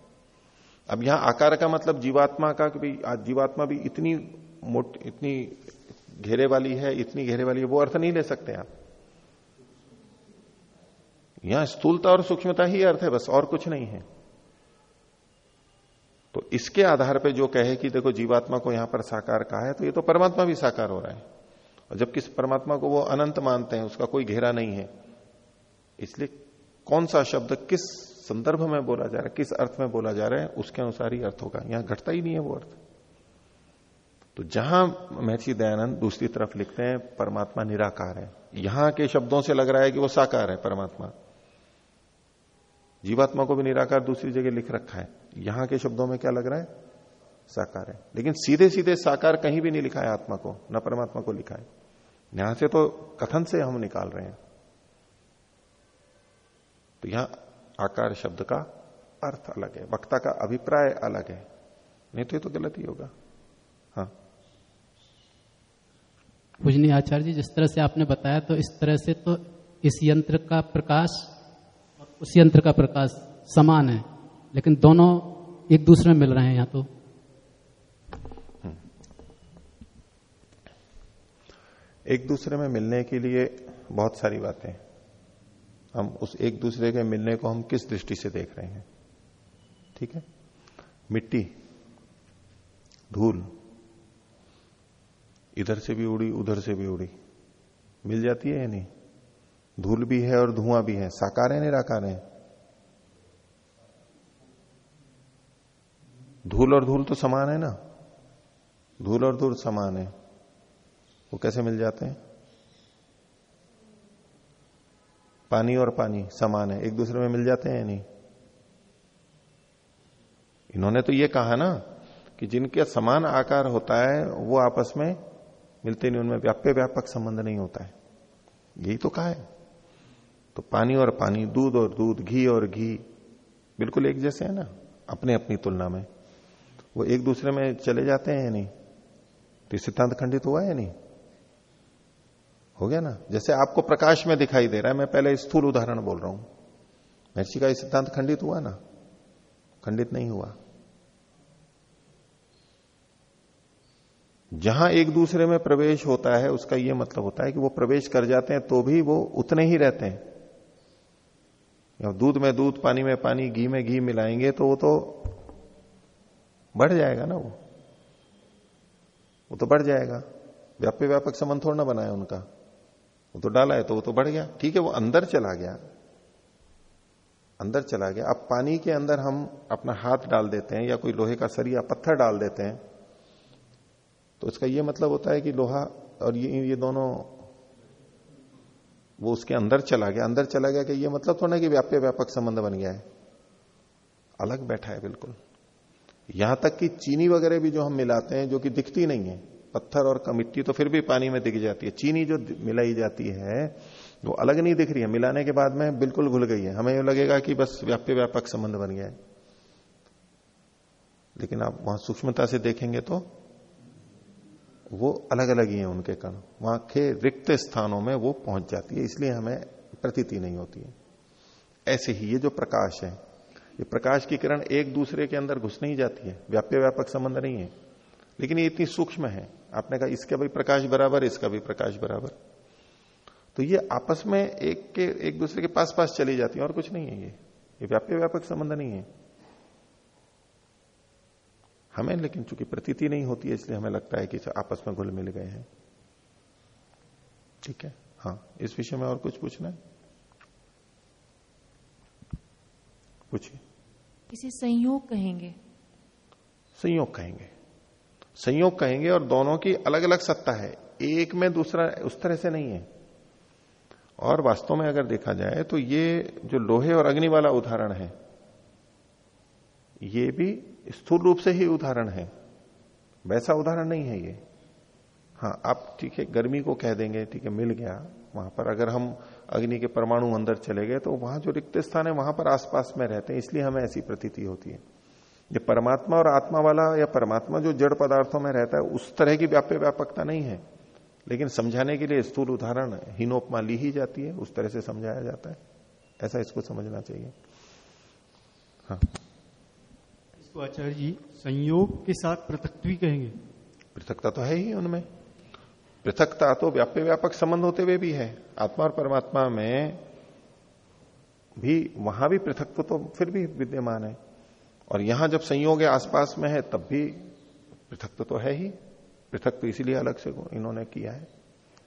अब यहाँ आकार का मतलब जीवात्मा का कि भाई जीवात्मा भी इतनी मोट, इतनी घेरे वाली है, इतनी घेरे वाली है, वो अर्थ नहीं ले सकते आप। यहाँ स्थूलता और सूक्ष्मता ही अर्थ है, बस और कुछ नहीं है। तो इसके आधार पर जो कहे कि देखो जीवात्मा को यहाँ पर साकार कहा है तो ये तो परमात्मा भी साकार हो रहा है। और जब किस परमात्मा को वो अनंत मानते हैं, उसका कोई घेरा नहीं है। इसलिए कौन सा शब्द किस संदर्भ में बोला जा रहा है, किस अर्थ में बोला जा रहा है, उसके अनुसार ही अर्थ होगा। यहाँ घटता ही नहीं है वो अर्थ। तो जहाँ महर्षि दयानंद दूसरी तरफ़ लिखते हैं, परमात्मा निराकार है। यहाँ के शब्दों से लग रहा है कि वो साकार है, परमात्मा। जीवात्मा को भी निराकार दूसरी जगह लिख रखा है। यहाँ के शब्दों में क्या लग रहा है? साकार है। लेकिन सीधे सीधे साकार कहीं भी नहीं लिखा है आत्मा को, न परमात्मा को लिखा है। यहाँ से तो कथन से हम निकाल रहे हैं। तो यहाँ आकार शब्द का अर्थ अलग है वक्ता का अभिप्राय अलग है। नहीं तो ये तो गलत ही होगा। हाँ। पूजनी आचार्य जी जिस तरह से आपने बताया तो इस तरह से तो इस यंत्र का प्रकाश और उस यंत्र का प्रकाश समान है लेकिन दोनों एक दूसरे में मिल रहे हैं यहाँ तो। एक दूसरे में मिलने के लिए बहुत सारी बातें हम उस एक दूसरे के मिलने को हम किस दृष्टि से देख रहे हैं? ठीक है? मिट्टी, धूल, इधर से भी उड़ी, उधर से भी उड़ी। मिल जाती है या नहीं? धूल भी है और धुआँ भी है। साकार है निराकार है? धूल और धूल तो समान है ना? धूल और धूल समान है। वो कैसे मिल जाते हैं? पानी और पानी समान है, एक दूसरे में मिल जाते हैं नहीं? इन्होंने तो ये कहा ना कि जिनके समान आकार होता है, वो आपस में मिलते नहीं, उनमें व्याप्य व्यापक संबंध नहीं होता है। यही तो कहा है। तो पानी और पानी, दूध और दूध, घी और घी, बिल्कुल एक जैसे है ना अपने अपनी तुलना में। वो एक दूसरे में चले जाते हैं नहीं? तो सिद्धांत खंडित हुआ है नहीं? हो गया ना? जैसे आपको प्रकाश में दिखाई दे रहा है, मैं पहले स्थूल उदाहरण बोल रहा हूँ। महर्षि का सिद्धांत खंडित हुआ ना? खंडित नहीं हुआ। जहाँ एक दूसरे में प्रवेश होता है, उसका यह मतलब होता है कि वो प्रवेश कर जाते हैं तो भी वो उतने ही रहते हैं। दूध में दूध, पानी में पानी, घी में घी मिलाएँगे तो वो तो बढ़ जाएगा ना वो? वो तो बढ़ जाएगा। व्याप्य व्यापक संबंध थोड़ा ना बनाया उनका। वो तो डाला है तो वो तो बढ़ गया। ठीक है, वो अंदर चला गया। अंदर चला गया। अब पानी के अंदर हम अपना हाथ डाल देते हैं या कोई लोहे का सरिया, पत्थर डाल देते हैं। तो इसका ये मतलब होता है कि लोहा और ये ये दोनों, वो उसके अंदर चला गया। अंदर चला गया कि ये मतलब थोड़ा कि व्याप्य, व्यापक संबंध बन गया है। अलग बैठा है, बिल्कुल। यहाँ तक कि चीनी वगैरह भी जो हम मिलाते हैं, जो कि दिखती नहीं है पत्थर और मिट्टी तो फिर भी पानी में दिख जाती है। चीनी जो मिलाई जाती है, वो अलग नहीं दिख रही है। मिलाने के बाद में बिल्कुल घुल गई है। हमें यू लगेगा कि बस व्याप्य व्यापक संबंध बन गया है। लेकिन आप वहाँ सूक्ष्मता से देखेंगे तो वो अलग अलग ही है उनके कण। वहाँ के रिक्त स्थानों में वो पहुँच जाती है, इसलिए हमें प्रतीति नहीं होती है। ऐसे ही ये जो प्रकाश है, ये प्रकाश की किरण एक दूसरे के अंदर घुस नहीं जाती है। व्याप्य व्यापक संबंध नहीं है। लेकिन ये इतनी सूक्ष्म है आपने कहा इसका भी प्रकाश बराबर इसका भी प्रकाश बराबर। तो ये आपस में एक के एक दूसरे के पास पास चली जाती है और कुछ नहीं है ये। ये व्याप्य व्यापक संबंध नहीं है। हमें लेकिन चूँकि प्रतीति नहीं होती है इसलिए हमें लगता है कि आपस में घुल मिल गए हैं। ठीक है? हाँ इस विषय में और कुछ पूछना है? पूछिए। किसी संयोग कहेंगे? संयोग कहेंगे। संयोग कहेंगे और दोनों की अलग अलग सत्ता है। एक में दूसरा उस तरह से नहीं है। और वास्तव में अगर देखा जाए तो ये जो लोहे और अग्नि वाला उदाहरण है, ये भी स्थूल रूप से ही उदाहरण है। वैसा उदाहरण नहीं है ये। हाँ आप ठीक है, गर्मी को कह देंगे, ठीक है, मिल गया वहाँ पर। अगर हम अग्नि के परमाणु अंदर चले गए तो वहाँ जो रिक्त स्थान है, वहाँ पर आसपास में रहते हैं, इसलिए हमें ऐसी प्रतीति होती है। ये परमात्मा और आत्मा वाला या परमात्मा जो जड़ पदार्थों में रहता है उस तरह की व्याप्य व्यापकता नहीं है। लेकिन समझाने के लिए स्थूल उदाहरण हीनोपमा ली ही जाती है उस तरह से समझाया जाता है। ऐसा इसको समझना चाहिए। हाँ। इसको आचार्य जी संयोग के साथ पृथकत्वी कहेंगे। पृथकता तो है ही उनमें। पृथकता तो व्याप्य व्यापक संबंध होते हुए भी है। आत्मा और परमात्मा में भी वहाँ भी पृथक तो फिर भी विद्यमान है। और यहाँ जब संयोग आसपास में है, तब भी पृथकत्व तो है ही। पृथक तो इसीलिए अलग से इन्होंने किया है।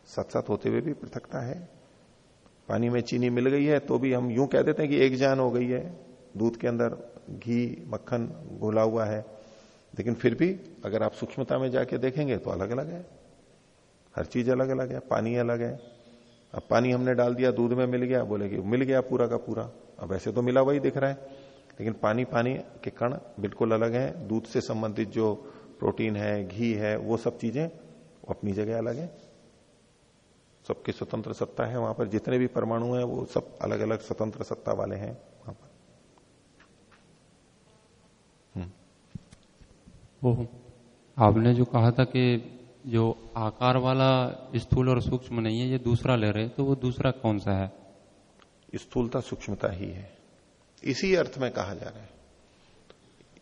साथ साथ होते हुए भी पृथकता है। पानी में चीनी मिल गई है तो भी हम यूँ कह देते हैं कि एक जान हो गई है। दूध के अंदर घी, मक्खन घोला हुआ है। लेकिन फिर भी अगर आप सूक्ष्मता में जाके देखेंगे तो अलग अलग है। हर चीज़ अलग अलग है, पानी अलग है। अब पानी हमने डाल दिया, दूध में मिल गया, बोले कि मिल गया पूरा का पूरा। अब ऐसे तो मिला वही दिख रहा है। लेकिन पानी पानी के कण बिल्कुल अलग है। दूध से संबंधित जो प्रोटीन है घी है वो सब चीज़ें अपनी जगह अलग है। सबकी स्वतंत्र सत्ता है वहाँ पर। जितने भी परमाणु हैं वो सब अलग अलग स्वतंत्र सत्ता वाले हैं वहाँ पर। वो आपने जो कहा था कि जो आकार वाला स्थूल और सूक्ष्म नहीं है ये दूसरा ले रहे तो वो दूसरा कौन सा है? स्थूलता सूक्ष्मता ही है। इसी अर्थ में कहा जा रहा है।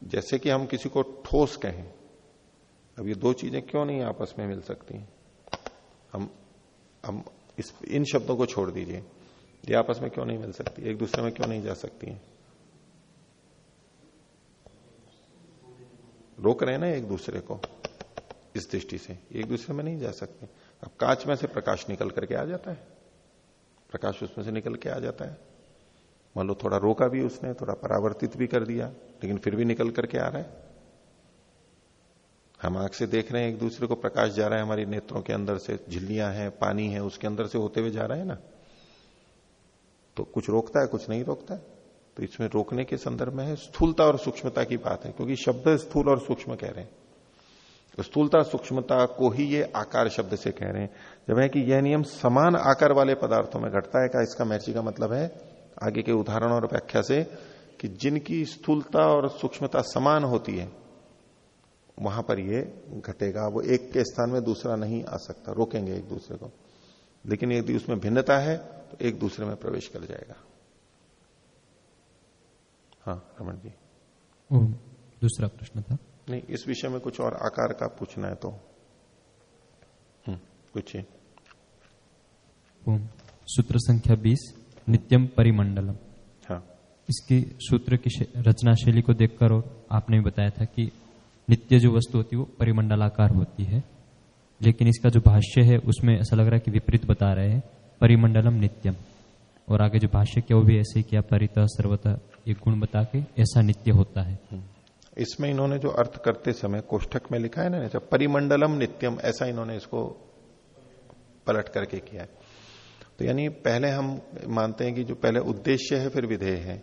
जैसे कि हम किसी को ठोस कहें, अब ये दो चीज़ें क्यों नहीं आपस में मिल सकती हम हम इस, इन शब्दों को छोड़ दीजिए। ये आपस में क्यों नहीं मिल सकती? एक दूसरे में क्यों नहीं जा सकती है? रोक रहे हैं ना एक दूसरे को, इस दृष्टि से। एक दूसरे में नहीं जा सकते। अब कांच में से प्रकाश निकल करके आ जाता है। प्रकाश उसमें से निकल के आ जाता है। मान लो थोड़ा रोका भी उसने, थोड़ा परावर्तित भी कर दिया, लेकिन फिर भी निकल करके आ रहा है। हम आँख से देख रहे हैं, एक दूसरे को प्रकाश जा रहा है हमारी नेत्रों के अंदर से, झिल्लियाँ हैं, पानी है, उसके अंदर से होते हुए जा रहा है ना। तो कुछ रोकता है, कुछ नहीं रोकता है। तो इसमें रोकने के संदर्भ में है, स्थूलता और सूक्ष्मता की बात है, क्योंकि शब्द स्थूल और सूक्ष्म कह रहे हैं। तो स्थूलता, सूक्ष्मता को ही ये आकार शब्द से कह रहे हैं। जब है कि यह नियम समान आकार वाले पदार्थों में घटता है का इसका मैची का मतलब है? आगे के उदाहरण और व्याख्या से कि जिनकी स्थूलता और सूक्ष्मता समान होती है वहाँ पर ये घटेगा। वो एक के स्थान में दूसरा नहीं आ सकता रोकेंगे एक दूसरे को। लेकिन यदि उसमें भिन्नता है तो एक दूसरे में प्रवेश कर जाएगा। हाँ रमन जी। दूसरा प्रश्न था। नहीं इस विषय में कुछ और आकार का पूछना है तो। पूछिए। सूत्र संख्या 20 नित्यम परिमंडलम। हाँ। इसकी सूत्र की रचना शैली को देखकर और आपने बताया था कि नित्य जो वस्तु होती है वो परिमंडलाकार होती है। लेकिन इसका जो भाष्य है उसमें ऐसा लग रहा है कि विपरीत बता रहे हैं परिमंडलम नित्यम। और आगे जो भाष्य क्या वो भी ऐसे किया परित सर्वतः एक गुण बता के ऐसा नित्य होता है। हम्म। इसमें इन्होंने जो अर्थ करते समय कोष्ठक में लिखा है ना परिमंडलम नित्यम ऐसा इन्होंने इसको पलट करके किया है। तो यानी पहले हम मानते हैं कि जो पहले उद्देश्य है, फिर विधेय है।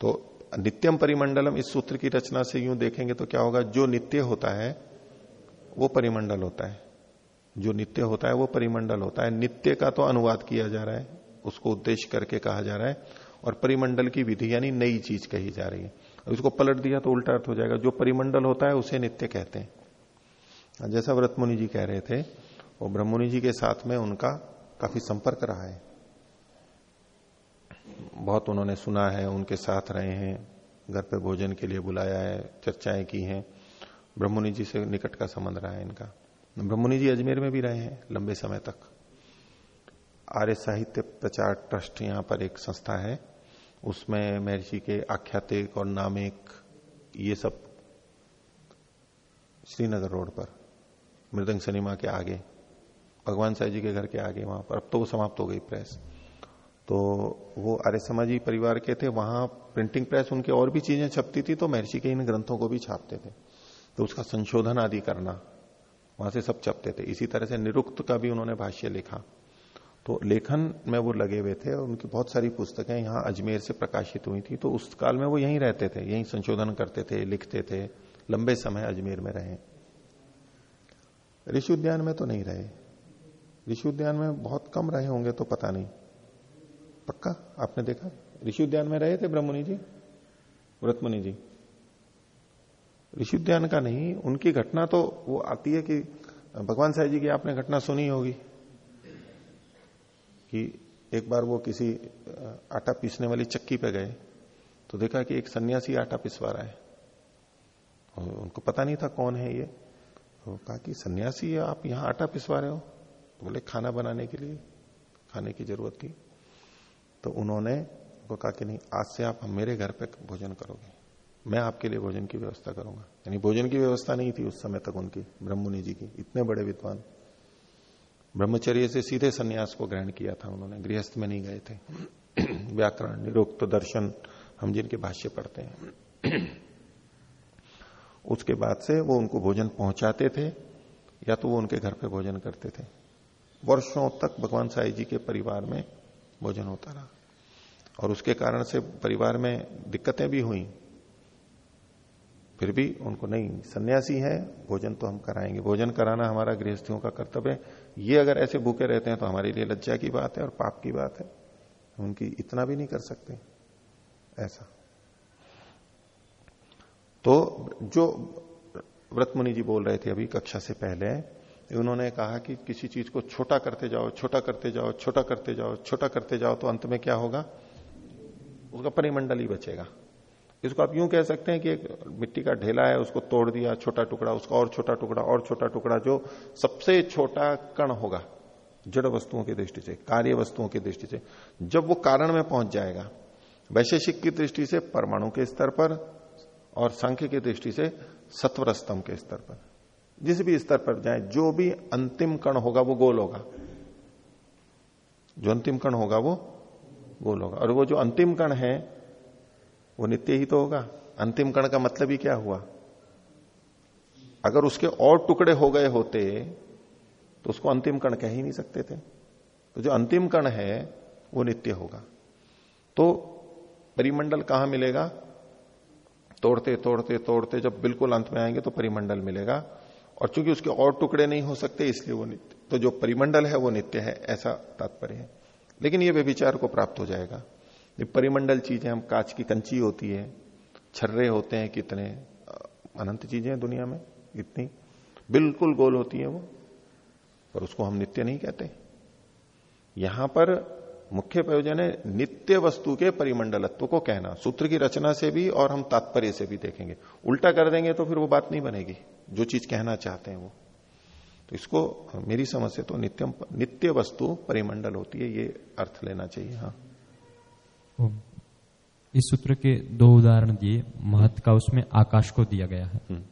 तो नित्यम परिमंडलम इस सूत्र की रचना से यूँ देखेंगे तो क्या होगा? जो नित्य होता है, वो परिमंडल होता है। जो नित्य होता है, वो परिमंडल होता है। नित्य का तो अनुवाद किया जा रहा है, उसको उद्देश्य करके कहा जा रहा है। और परिमंडल की विधि यानी नई चीज़ कही जा रही है। और उसको पलट दिया तो उल्टा अर्थ हो जाएगा। जो परिमंडल होता है, उसे नित्य कहते हैं। जैसा व्रत मुनि जी कह रहे थे, वो ब्रह्ममुनि जी के साथ में उनका काफ़ी संपर्क रहा है। बहुत उन्होंने सुना है, उनके साथ रहे हैं, घर पे भोजन के लिए बुलाया है, चर्चाएँ की हैं। ब्रह्ममुनि जी से निकट का संबंध रहा है इनका। ब्रह्ममुनि जी अजमेर में भी रहे हैं लंबे समय तक। आर्य साहित्य प्रचार ट्रस्ट यहाँ पर एक संस्था है। उसमें महर्षि के आख्यातिक और नामिक ये सब श्रीनगर रोड पर, मृदंग सिनेमा के आगे। भगवान साहब जी के घर के आगे वहाँ पर। अब तो वो समाप्त हो गई प्रेस। तो वो आर्य समाजी परिवार के थे, वहाँ प्रिंटिंग प्रेस उनके और भी चीज़ें छपती थी तो महर्षि के इन ग्रंथों को भी छापते थे। तो उसका संशोधन आदि करना, वहाँ से सब छपते थे। इसी तरह से निरुक्त का भी उन्होंने भाष्य लिखा। तो लेखन में वो लगे हुए थे, उनकी बहुत सारी पुस्तकें यहाँ अजमेर से प्रकाशित हुई थी। तो उस काल में वो यहीं रहते थे, यहीं संशोधन करते थे, लिखते थे, लंबे समय अजमेर में रहे। ऋषि उद्यान में तो नहीं रहे। ऋषि उद्यान में बहुत कम रहे होंगे तो पता नहीं। पक्का? आपने देखा? ऋषि उद्यान में रहे थे ब्रह्मणि जी? व्रतमुनि जी। ऋषि उद्यान का नहीं, उनकी घटना तो वो आती है कि भगवान साहब जी की आपने घटना सुनी होगी कि एक बार वो किसी आटा पीसने वाली चक्की पे गए तो देखा कि एक सन्यासी आटा पिसवा रहा है। उनको पता नहीं था कौन है ये। तो कहा कि, सन्यासी, आप यहाँ आटा पिसवा रहे हो? बोले, खाना बनाने के लिए, खाने की ज़रूरत थी। तो उन्होंने उनको कहा कि, नहीं, आज से आप मेरे घर पे भोजन करोगे। मैं आपके लिए भोजन की व्यवस्था करूँगा। यानी भोजन की व्यवस्था नहीं थी उस समय तक उनकी, ब्रह्ममुनि जी की, इतने बड़े विद्वान। ब्रह्मचर्य से सीधे सन्यास को ग्रहण किया था उन्होंने, गृहस्थ में नहीं गए थे। व्याकरण, निरुक्त दर्शन, हम जिनके भाष्य पढ़ते हैं। उसके बाद से वो उनको भोजन पहुंचाते थे, या तो वो उनके घर पे भोजन करते थे। वर्षों तक भगवान साई जी के परिवार में भोजन होता रहा। और उसके कारण से परिवार में दिक्कतें भी हुई। फिर भी उनको नहीं, सन्यासी है, भोजन तो हम कराएँगे। भोजन कराना हमारा गृहस्थियों का कर्तव्य है। ये अगर ऐसे भूखे रहते हैं तो हमारे लिए लज्जा की बात है और पाप की बात है। उनकी इतना भी नहीं कर सकते। ऐसा। तो जो व्रतमुनि जी बोल रहे थे अभी कक्षा से पहले उन्होंने कहा कि किसी चीज़ को छोटा करते जाओ, छोटा करते जाओ, छोटा करते जाओ, छोटा करते जाओ तो अंत में क्या होगा? उसका परिमंडल ही बचेगा। इसको आप यूँ कह सकते हैं कि एक मिट्टी का ढेला है, उसको तोड़ दिया, छोटा टुकड़ा, उसका और छोटा टुकड़ा, और छोटा टुकड़ा, जो सबसे छोटा कण होगा, जड़ वस्तुओं की दृष्टि से, कार्य वस्तुओं की दृष्टि से, जब वो कारण में पहुँच जाएगा, वैशेषिक की दृष्टि से परमाणु के स्तर पर और संख्य की दृष्टि से सत्वर स्तंभ के स्तर पर। जिस भी स्तर पर जाए, जो भी अंतिम कण होगा वो गोल होगा। जो अंतिम कण होगा वो गोल होगा। और वो जो अंतिम कण है, वो नित्य ही तो होगा। अंतिम कण का मतलब ही क्या हुआ? अगर उसके और टुकड़े हो गए होते तो उसको अंतिम कण कह ही नहीं सकते थे। तो जो अंतिम कण है, वो नित्य होगा। तो परिमंडल कहाँ मिलेगा? तोड़ते तोड़ते तोड़ते जब बिल्कुल अंत में आएँगे तो परिमंडल मिलेगा। और चूँकि उसके और टुकड़े नहीं हो सकते, इसलिए वो नित्य तो जो परिमंडल है वो नित्य है, ऐसा तात्पर्य है। लेकिन ये व्यभिचार को प्राप्त हो जाएगा। ये परिमंडल चीज़ें, हम कांच की कंची होती है, छर्रे होते हैं, कितने अनंत चीज़ें हैं दुनिया में, इतनी। बिल्कुल गोल होती है वो, पर उसको हम नित्य नहीं कहते। यहाँ पर मुख्य प्रयोजन है नित्य वस्तु के परिमंडलत्व को कहना। सूत्र की रचना से भी और हम तात्पर्य से भी देखेंगे। उल्टा कर देंगे तो फिर वो बात नहीं बनेगी। जो चीज़ कहना चाहते हैं वो। तो इसको मेरी समझ से तो नित्यम नित्य वस्तु परिमंडल होती है ये अर्थ लेना चाहिए हाँ। इस सूत्र के दो उदाहरण दिए। महत्व का उसमें आकाश को दिया गया है। हम्म।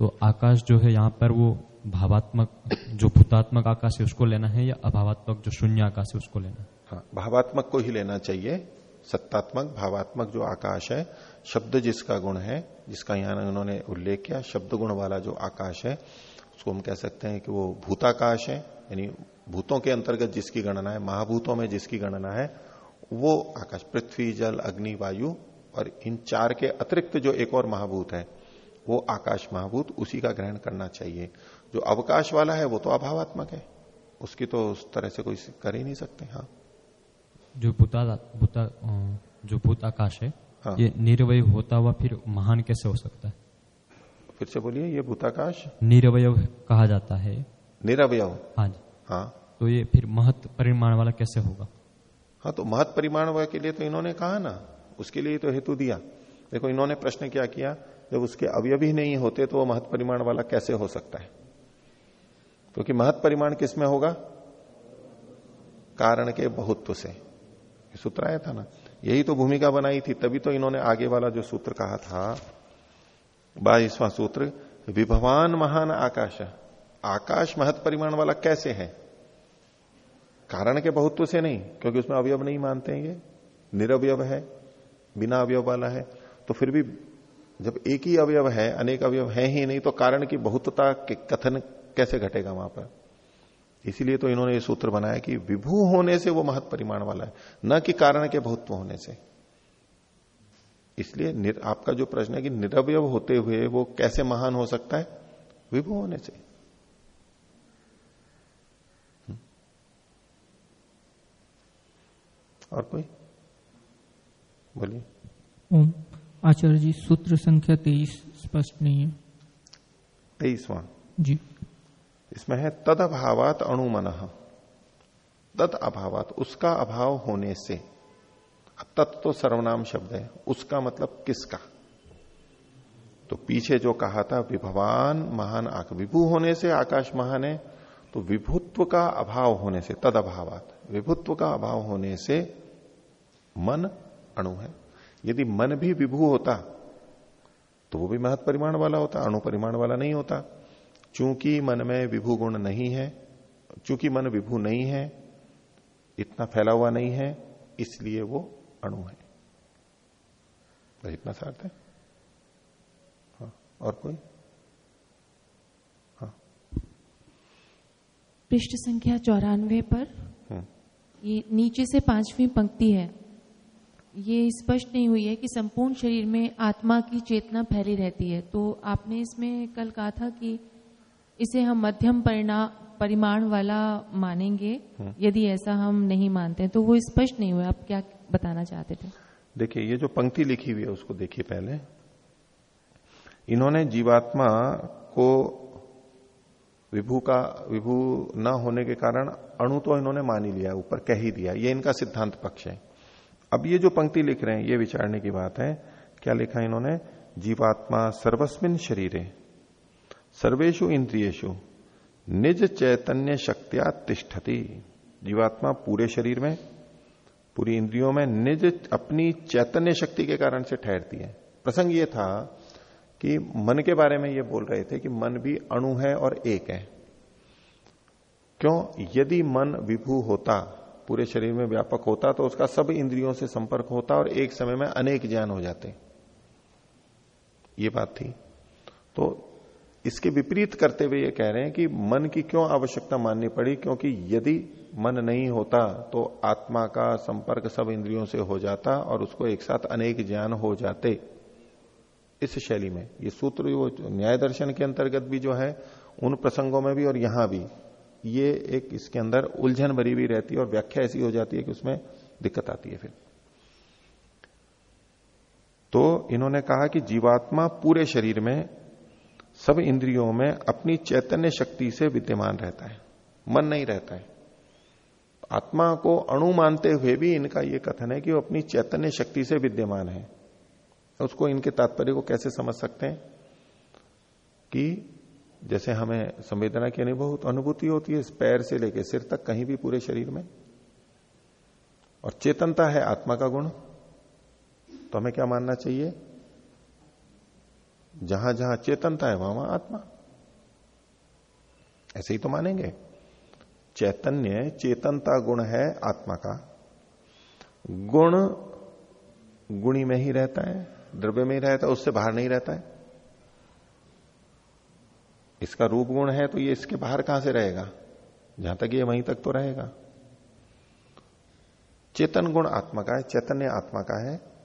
तो आकाश जो है यहाँ पर वो भावात्मक जो भूतात्मक आकाश है उसको लेना है या अभावात्मक जो शून्य आकाश है उसको लेना है। हाँ भावात्मक को ही लेना चाहिए। सत्तात्मक, भावात्मक जो आकाश है, शब्द जिसका गुण है, जिसका यहाँ उन्होंने उल्लेख किया, शब्द गुण वाला जो आकाश है, उसको हम कह सकते हैं कि वो भूताकाश है, यानी भूतों के अंतर्गत जिसकी गणना है, महाभूतों में जिसकी गणना है, वो आकाश, पृथ्वी, जल, अग्नि, वायु और इन चार के अतिरिक्त जो एक और महाभूत है, वो आकाश महाभूत, उसी का ग्रहण करना चाहिए। जो अवकाश वाला है, वो तो अभावात्मक है, उसकी तो उस तरह से कोई कर ही नहीं सकते हाँ। जो भूता भूता जो भूत आकाश है हाँ। ये निरवय होता हुआ फिर महान कैसे हो सकता है? फिर से बोलिए ये भूताकाश निरवय कहा जाता है। निरवय। हाँ जी। हाँ। तो ये फिर महत्व परिमाण वाला कैसे होगा? हाँ तो महत परिमाण के लिए तो इन्होंने कहा ना उसके लिए तो हेतु दिया। देखो इन्होंने प्रश्न क्या किया जब उसके अवयव ही नहीं होते तो वो महत परिमाण वाला कैसे हो सकता है? क्योंकि महत परिमाण किसमें होगा? कारण के बहुत्व से। सूत्र आया था ना? यही तो भूमिका बनाई थी, तभी तो इन्होंने आगे वाला जो सूत्र कहा था, बाईसवां सूत्र, विभवान महान आकाश। आकाश महत परिमाण वाला कैसे है? कारण के बहुत्व से नहीं, क्योंकि उसमें अवयव नहीं मानते हैं ये। निरवयव है, बिना अवयव वाला है। तो फिर भी जब एक ही अवयव है, अनेक अवयव है ही नहीं तो कारण की बहुतता के कथन कैसे घटेगा वहाँ पर? इसीलिए तो इन्होंने ये सूत्र बनाया कि विभू होने से वो महत परिमाण वाला है न कि कारण के बहुत्व होने से। इसलिए आपका जो प्रश्न है कि निरवय होते हुए वो कैसे महान हो सकता है? विभू होने से। और कोई? बोलिए। आचार्य जी सूत्र संख्या तेईस स्पष्ट नहीं है। तेईसवां। जी। इसमें है तद अभावात अणुमन। तद अभावात, उसका अभाव होने से। तत् तो सर्वनाम शब्द है, उसका मतलब किसका? तो पीछे जो कहा था, विभवान महान आक, विभू होने से आकाश महान है तो विभुत्व का अभाव होने से, तद अभावात, विभुत्व का अभाव होने से मन अणु है। यदि मन भी विभू होता तो वो भी महत परिमाण वाला होता, अणु परिमाण वाला नहीं होता। चूँकि मन में विभू गुण नहीं है चूँकि मन विभू नहीं है इतना फैला हुआ नहीं है इसलिए वो अणु है। बस इतना सा अर्थ है? हाँ और कोई? हाँ। पृष्ठ संख्या चौरानवे पर हम्म ये नीचे से पांचवी पंक्ति है। ये स्पष्ट नहीं हुई है कि संपूर्ण शरीर में आत्मा की चेतना फैली रहती है। तो आपने इसमें कल कहा था कि इसे हम मध्यम परिणाम परिमाण वाला मानेंगे। यदि ऐसा हम नहीं मानते हैं तो वो स्पष्ट नहीं हुआ। आप क्या बताना चाहते थे? देखिए ये जो पंक्ति लिखी हुई है उसको देखिए पहले। इन्होंने जीवात्मा को विभू का विभू न होने के कारण अणु तो इन्होंने मान ही लिया ऊपर कह ही दिया। ये इनका सिद्धांत पक्ष है। अब ये जो पंक्ति लिख रहे हैं ये विचारने की बात है। क्या लिखा इन्होंने? जीवात्मा सर्वस्मिन शरीरे। सर्वेशु इंद्रियेशु निज चैतन्य शक्तिया तिष्ठति। जीवात्मा पूरे शरीर में, पूरी इंद्रियों में निज अपनी चैतन्य शक्ति के कारण से ठहरती है। प्रसंग ये था कि मन के बारे में ये बोल रहे थे कि मन भी अणु है और एक है। क्यों? यदि मन विभू होता, पूरे शरीर में व्यापक होता तो उसका सब इंद्रियों से संपर्क होता और एक समय में अनेक ज्ञान हो जाते। ये बात थी। तो इसके विपरीत करते हुए ये कह रहे हैं कि मन की क्यों आवश्यकता माननी पड़ी? क्योंकि यदि मन नहीं होता तो आत्मा का संपर्क सब इंद्रियों से हो जाता और उसको एक साथ अनेक ज्ञान हो जाते। इस शैली में। ये सूत्र, वो न्याय दर्शन के अंतर्गत भी जो है, उन प्रसंगों में भी और यहाँ भी, ये एक इसके अंदर उलझन भरी भी रहती है और व्याख्या ऐसी हो जाती है कि उसमें दिक्कत आती है फिर। तो इन्होंने कहा कि जीवात्मा पूरे शरीर में सब इंद्रियों में अपनी चैतन्य शक्ति से विद्यमान रहता है। मन नहीं रहता है। आत्मा को अणु मानते हुए भी इनका यह कथन है कि वो अपनी चैतन्य शक्ति से विद्यमान है। उसको इनके तात्पर्य को कैसे समझ सकते हैं? कि जैसे हमें संवेदना की अनुभव अनुभूति होती है पैर से लेकर सिर तक कहीं भी पूरे शरीर में। और चेतनता है आत्मा का गुण। तो हमें क्या मानना चाहिए? जहाँ जहाँ चेतनता है, वहाँ वहाँ आत्मा। ऐसे ही तो मानेंगे। चैतन्य, चेतनता गुण है आत्मा का। गुण गुणी में ही रहता है, द्रव्य में ही रहता है, उससे बाहर नहीं रहता है। इसका रूप गुण है तो ये इसके बाहर कहाँ से रहेगा? जहाँ तक ये वहीं तक तो रहेगा। चेतन गुण आत्मा का है, चैतन्य आत्मा का है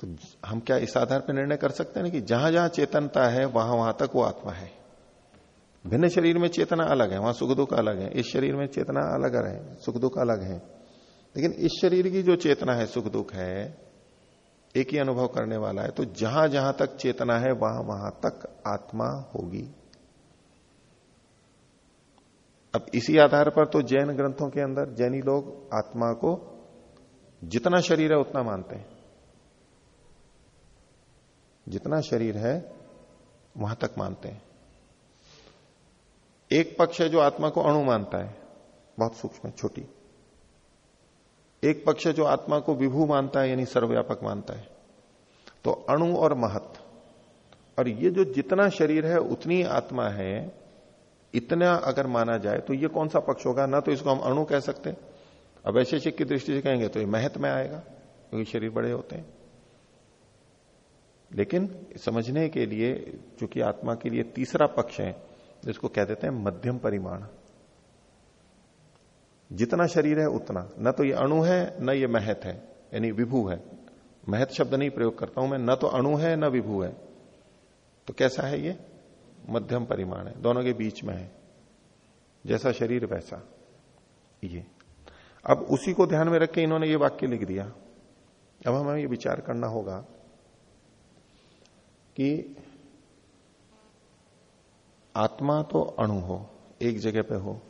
तो हम क्या इस आधार पर निर्णय कर सकते हैं कि जहाँ जहाँ चेतनता है, वहाँ वहाँ तक वो आत्मा है? भिन्न शरीर में चेतना अलग है, वहाँ सुख दुख अलग है। इस शरीर में चेतना अलग है, सुख दुख अलग है। लेकिन इस शरीर की जो चेतना है, सुख दुख है, एक ही अनुभव करने वाला है तो जहाँ जहाँ तक चेतना है, वहाँ वहाँ तक आत्मा होगी। अब इसी आधार पर तो जैन ग्रंथों के अंदर जैनी लोग आत्मा को जितना शरीर है, उतना मानते हैं। जितना शरीर है, वहाँ तक मानते हैं। एक पक्ष है जो आत्मा को अणु मानता है, बहुत सूक्ष्म, छोटी। एक पक्ष जो आत्मा को विभू मानता है, यानी सर्वव्यापक मानता है। तो अणु और महत और ये जो जितना शरीर है, उतनी आत्मा है, इतना अगर माना जाए तो ये कौन सा पक्ष होगा? ना तो इसको हम अणु कह सकते हैं। अब वैशेषिक की दृष्टि से कहेंगे तो ये महत में आएगा, क्योंकि शरीर बड़े होते हैं। लेकिन समझने के लिए, चूँकि आत्मा के लिए तीसरा पक्ष है, जिसको कह देते हैं मध्यम परिमाण। जितना शरीर है उतना। न तो ये अणु है, न ये महत है, यानी विभू है। महत शब्द नहीं प्रयोग करता हूँ मैं, न तो अणु है, न विभू है। तो कैसा है ये? मध्यम परिमाण है। दोनों के बीच में है। जैसा शरीर, वैसा। ये। अब उसी को ध्यान में रख के इन्होंने ये वाक्य लिख दिया। अब हमें ये विचार करना होगा कि आत्मा तो अणु हो, एक जगह पे हो,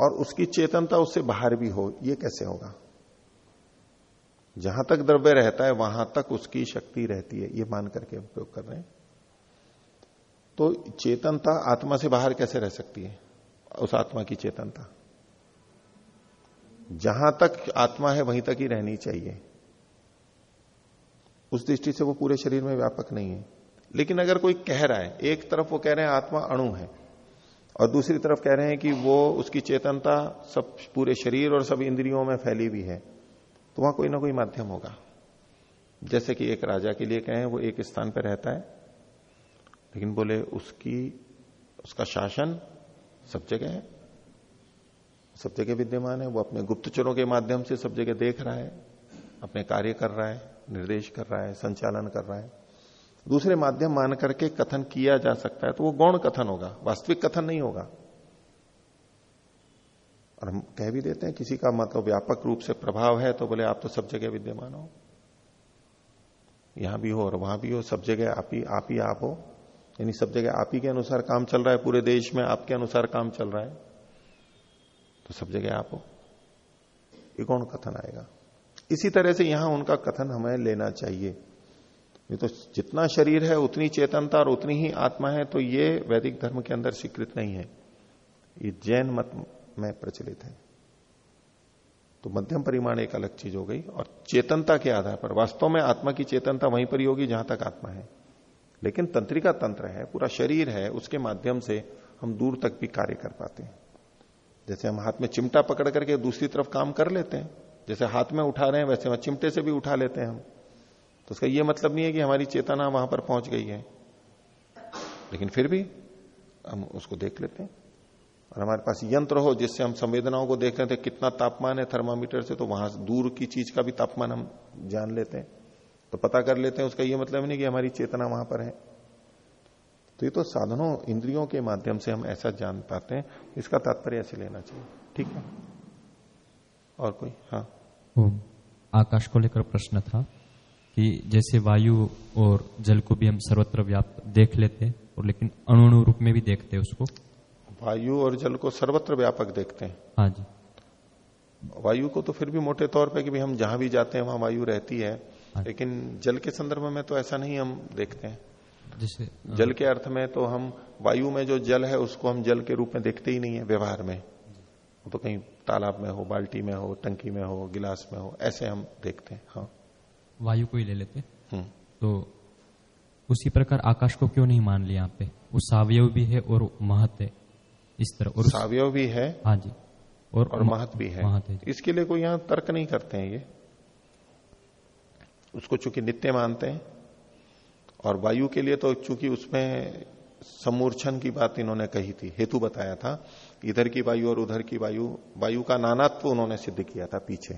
और उसकी चेतनता उससे बाहर भी हो, ये कैसे होगा? जहाँ तक द्रव्य रहता है, वहाँ तक उसकी शक्ति रहती है, ये मान करके उपयोग कर रहे हैं। तो चेतनता आत्मा से बाहर कैसे रह सकती है? उस आत्मा की चेतनता। जहाँ तक आत्मा है, वहीं तक ही रहनी चाहिए। उस दृष्टि से वो पूरे शरीर में व्यापक नहीं है। लेकिन अगर कोई कह रहा है, एक तरफ़ वो कह रहे हैं आत्मा अणु है, और दूसरी तरफ़ कह रहे हैं कि वो उसकी चेतनता सब, पूरे शरीर और सब इंद्रियों में फैली हुई है तो वहाँ कोई ना कोई माध्यम होगा। जैसे कि एक राजा के लिए कहें, वो एक स्थान पर रहता है, लेकिन बोले, उसकी, उसका शासन सब जगह है, सब जगह विद्यमान है, वो अपने गुप्तचरों के माध्यम से सब जगह देख रहा है, अपने कार्य कर रहा है निर्देश कर रहा है, संचालन कर रहा है। दूसरे माध्यम मान करके कथन किया जा सकता है तो वो गौण कथन होगा, वास्तविक कथन नहीं होगा। और हम कह भी देते हैं, किसी का मतलब व्यापक रूप से प्रभाव है तो बोले आप तो सब जगह विद्यमान हो। यहाँ भी हो और वहाँ भी हो, सब जगह आप ही आप ही आप हो। यानी सब जगह आप ही के अनुसार काम चल रहा है, पूरे देश में आपके अनुसार काम चल रहा है तो सब जगह आप हो। ये कौन कथन आएगा। इसी तरह से यहाँ उनका कथन हमें लेना चाहिए। ये तो जितना शरीर है, उतनी चेतनता और उतनी ही आत्मा है तो ये वैदिक धर्म के अंदर स्वीकृत नहीं है। ये जैन मत में प्रचलित है। तो मध्यम परिमाण एक अलग चीज़ हो गई, और चेतनता के आधार पर, वास्तव में आत्मा की चेतनता वहीं पर ही होगी जहाँ तक आत्मा है। लेकिन तंत्रिका तंत्र है, पूरा शरीर है, उसके माध्यम से हम दूर तक भी कार्य कर पाते हैं। जैसे हम हाथ में चिमटा पकड़ करके दूसरी तरफ़ काम कर लेते हैं जैसे हाथ में उठा रहे हैं, वैसे हम चिमटे से भी उठा लेते हैं हम। तो उसका यह मतलब नहीं है कि हमारी चेतना वहाँ पर पहुँच गई है। लेकिन फिर भी हम उसको देख लेते हैं। और हमारे पास यंत्र हो जिससे हम संवेदनाओं को देख रहे थे कितना तापमान है थर्मामीटर से तो वहाँ दूर की चीज़ का भी तापमान हम जान लेते हैं। तो पता कर लेते हैं, उसका यह मतलब नहीं कि हमारी चेतना वहाँ पर है। तो ये तो साधनों, इंद्रियों के माध्यम से हम ऐसा जान पाते हैं, इसका तात्पर्य ऐसे लेना चाहिए। ठीक है? और कोई? हाँ। आकाश को लेकर प्रश्न था कि जैसे वायु और जल को भी हम सर्वत्र व्याप्त देख लेते हैं और लेकिन अणु रूप में भी देखते हैं उसको। वायु और जल को सर्वत्र व्यापक देखते हैं। हाँ जी। वायु को तो फिर भी मोटे तौर पे कि भी हम जहाँ भी जाते हैं वहाँ वायु रहती है हाँ। लेकिन जल के संदर्भ में तो ऐसा नहीं हम देखते हैं। जैसे हाँ। जल के अर्थ में तो हम वायु में जो जल है उसको हम जल के रूप में देखते ही नहीं है व्यवहार में। वो तो कहीं तालाब में हो बाल्टी में हो टंकी में हो गिलास में हो ऐसे हम देखते हैं हाँ। वायु को ही ले लेते। हम्म। तो उसी प्रकार आकाश को क्यों नहीं मान लिया यहाँ पे वो सावयव भी है और महत है इस तरह। और सावयव भी है हाँ जी। और, और महत भी है, महत है इसके लिए कोई यहाँ तर्क नहीं करते हैं ये। उसको चूँकि नित्य मानते हैं और वायु के लिए तो चूँकि उसमें समूर्छन की बात इन्होंने कही थी हेतु बताया था इधर की वायु और उधर की वायु वायु का नानात्व उन्होंने सिद्ध किया था पीछे,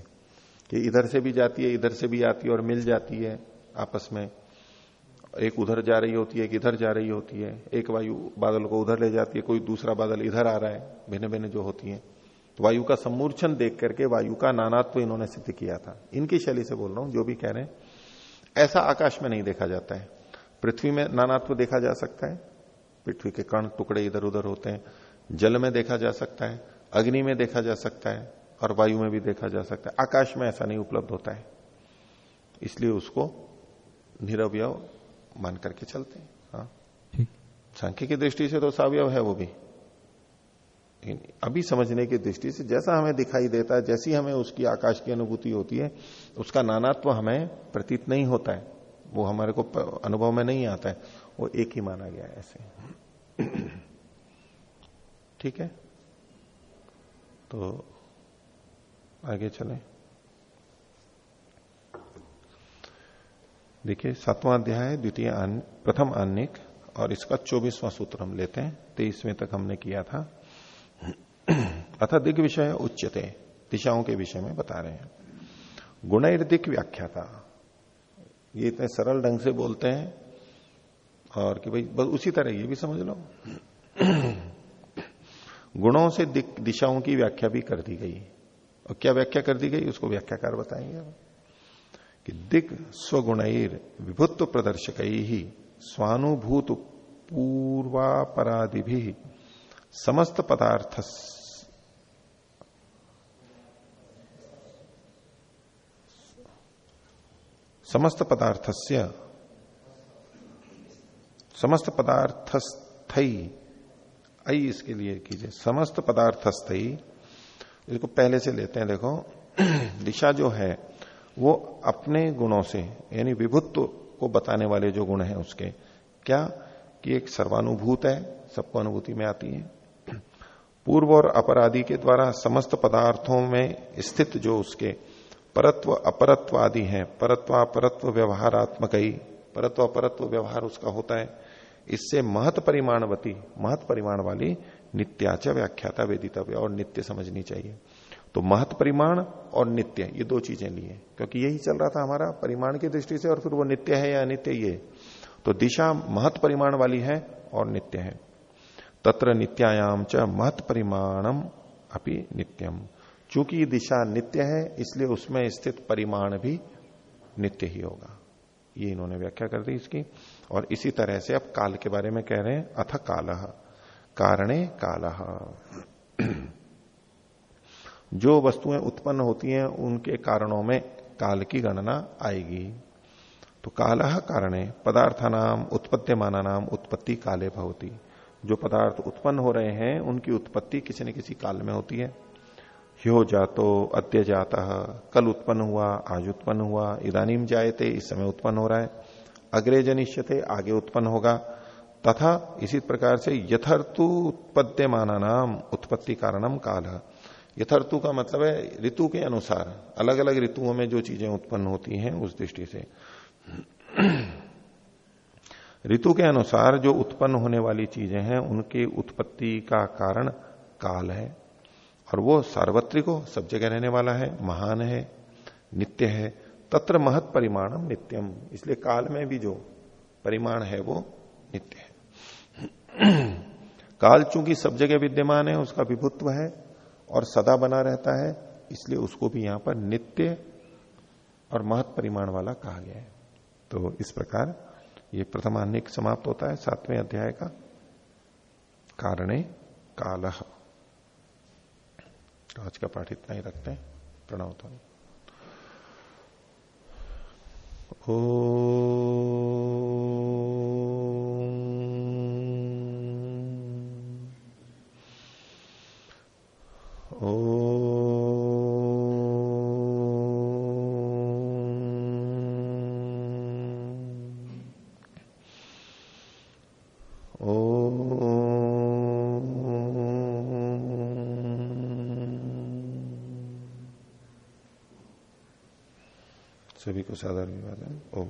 कि इधर से भी जाती है, इधर से भी आती है और मिल जाती है आपस में। एक उधर जा रही होती है, एक इधर जा रही होती है। एक वायु बादल को उधर ले जाती है, कोई दूसरा बादल इधर आ रहा है भिन्न भिन्न जो होती है। तो वायु का समूर्छन देख करके वायु का नानात्व इन्होंने सिद्ध किया था। इनकी शैली से बोल रहा हूँ, जो भी कह रहे हैं, ऐसा आकाश में नहीं देखा जाता है। पृथ्वी में नानात्व देखा जा सकता है। पृथ्वी के कण, टुकड़े इधर उधर होते हैं। जल में देखा जा सकता है अग्नि में देखा जा सकता है और वायु में भी देखा जा सकता है। आकाश में ऐसा नहीं उपलब्ध होता है। इसलिए उसको निरवय मान करके चलते हैं। हाँ। सांख्य की दृष्टि से तो सवयव है वो भी। अभी समझने की दृष्टि से जैसा हमें दिखाई देता है जैसी हमें उसकी आकाश की अनुभूति होती है उसका नानात्व हमें प्रतीत नहीं होता है। वो हमारे को अनुभव में नहीं आता है। वो एक ही माना गया है ऐसे। ठीक है? तो आगे चले। देखिए, सातवां अध्याय, द्वितीय प्रथम आन्निक और इसका चौबीसवां सूत्र हम लेते हैं। तेईसवें तक हमने किया था। अथा दिग्ग विषय उच्चते दिशाओं के विषय में बता रहे हैं। गुण दिक व्याख्या था ये इतने सरल ढंग से बोलते हैं और कि भाई, बस उसी तरह, ये भी समझ लो। गुणों से दिशाओं की व्याख्या भी कर दी गई और क्या व्याख्या कर दी गई? उसको व्याख्याकार बताएँगे कि दिग स्वगुण विभुत्व प्रदर्शक ही स्वानुभूत पूर्वापराधि भी समस्त पदार्थ समस्त पदार्थस्य समस्त पदार्थस्थई आई इसके लिए कीजिए। समस्त पदार्थस्थई, इसको पहले से लेते हैं, देखो। दिशा जो है, वो अपने गुणों से, यानी विभुत्व को बताने वाले जो गुण हैं उसके, क्या कि एक सर्वानुभूत है, सबको अनुभूति में आती है। पूर्व और अपराधी के द्वारा समस्त पदार्थों में स्थित जो उसके परत्व अपरत्व आदि है परत्व व्यवहारात्मक ही परत्व अपरत्व व्यवहार उसका होता है। इससे महत परिमाणवती, महत परिमाण वाली नित्याच व्याख्याता वेदितव्य और नित्य समझनी चाहिए। तो महत परिमाण और नित्य, ये दो चीज़ें लिए क्योंकि यही चल रहा था हमारा परिमाण की दृष्टि से और फिर वो नित्य है या अनित्य ये। तो दिशा महत परिमाण वाली है और नित्य है। तत्र नित्यायाम च महत परिमाणम अपनी नित्यम। चूँकि दिशा नित्य है, इसलिए उसमें स्थित परिमाण भी नित्य ही होगा। ये इन्होंने व्याख्या कर दी इसकी। और इसी तरह से अब काल के बारे में कह रहे हैं, अथ काल, कारणे काल। जो वस्तुएँ उत्पन्न होती हैं, उनके कारणों में काल की गणना आएगी। तो काल कारणे, पदार्थानाम उत्पत्तिमाना नाम उत्पत्ति काले भवती। जो पदार्थ उत्पन्न हो रहे हैं, उनकी उत्पत्ति किसी न किसी काल में होती है। ह्यो जातो, अद्य जाता, कल उत्पन्न हुआ, आज उत्पन्न हुआ इदानीम जायते, इस समय उत्पन्न हो रहा है। अग्रे जनिष्यते आगे उत्पन्न होगा। तथा इसी प्रकार से यथर्थु उत्पद्यमाना नाम उत्पत्ति कारणम काल। यथर्तु का मतलब है ऋतु के अनुसार। अलग अलग ऋतुओं में जो चीज़ें उत्पन्न होती हैं, उस दृष्टि से। ऋतु के अनुसार जो उत्पन्न होने वाली चीज़ें हैं, उनकी उत्पत्ति का कारण काल है। और वो सार्वत्रिक हो सब जगह रहने वाला है, महान है, नित्य है। तत्र महत परिमाणम नित्यम इसलिए काल में भी जो परिमाण है वो नित्य है। काल चूँकि सब जगह विद्यमान है, उसका विभुत्व है और सदा बना रहता है, इसलिए उसको भी यहाँ पर नित्य और महत परिमाण वाला कहा गया है। तो इस प्रकार ये प्रथमान्निक समाप्त होता है, सातवें अध्याय का कारणे काल। तो आज का पाठ इतना ही रखते हैं। प्रणव तो ओ, सभी को साधारण विवाद ओम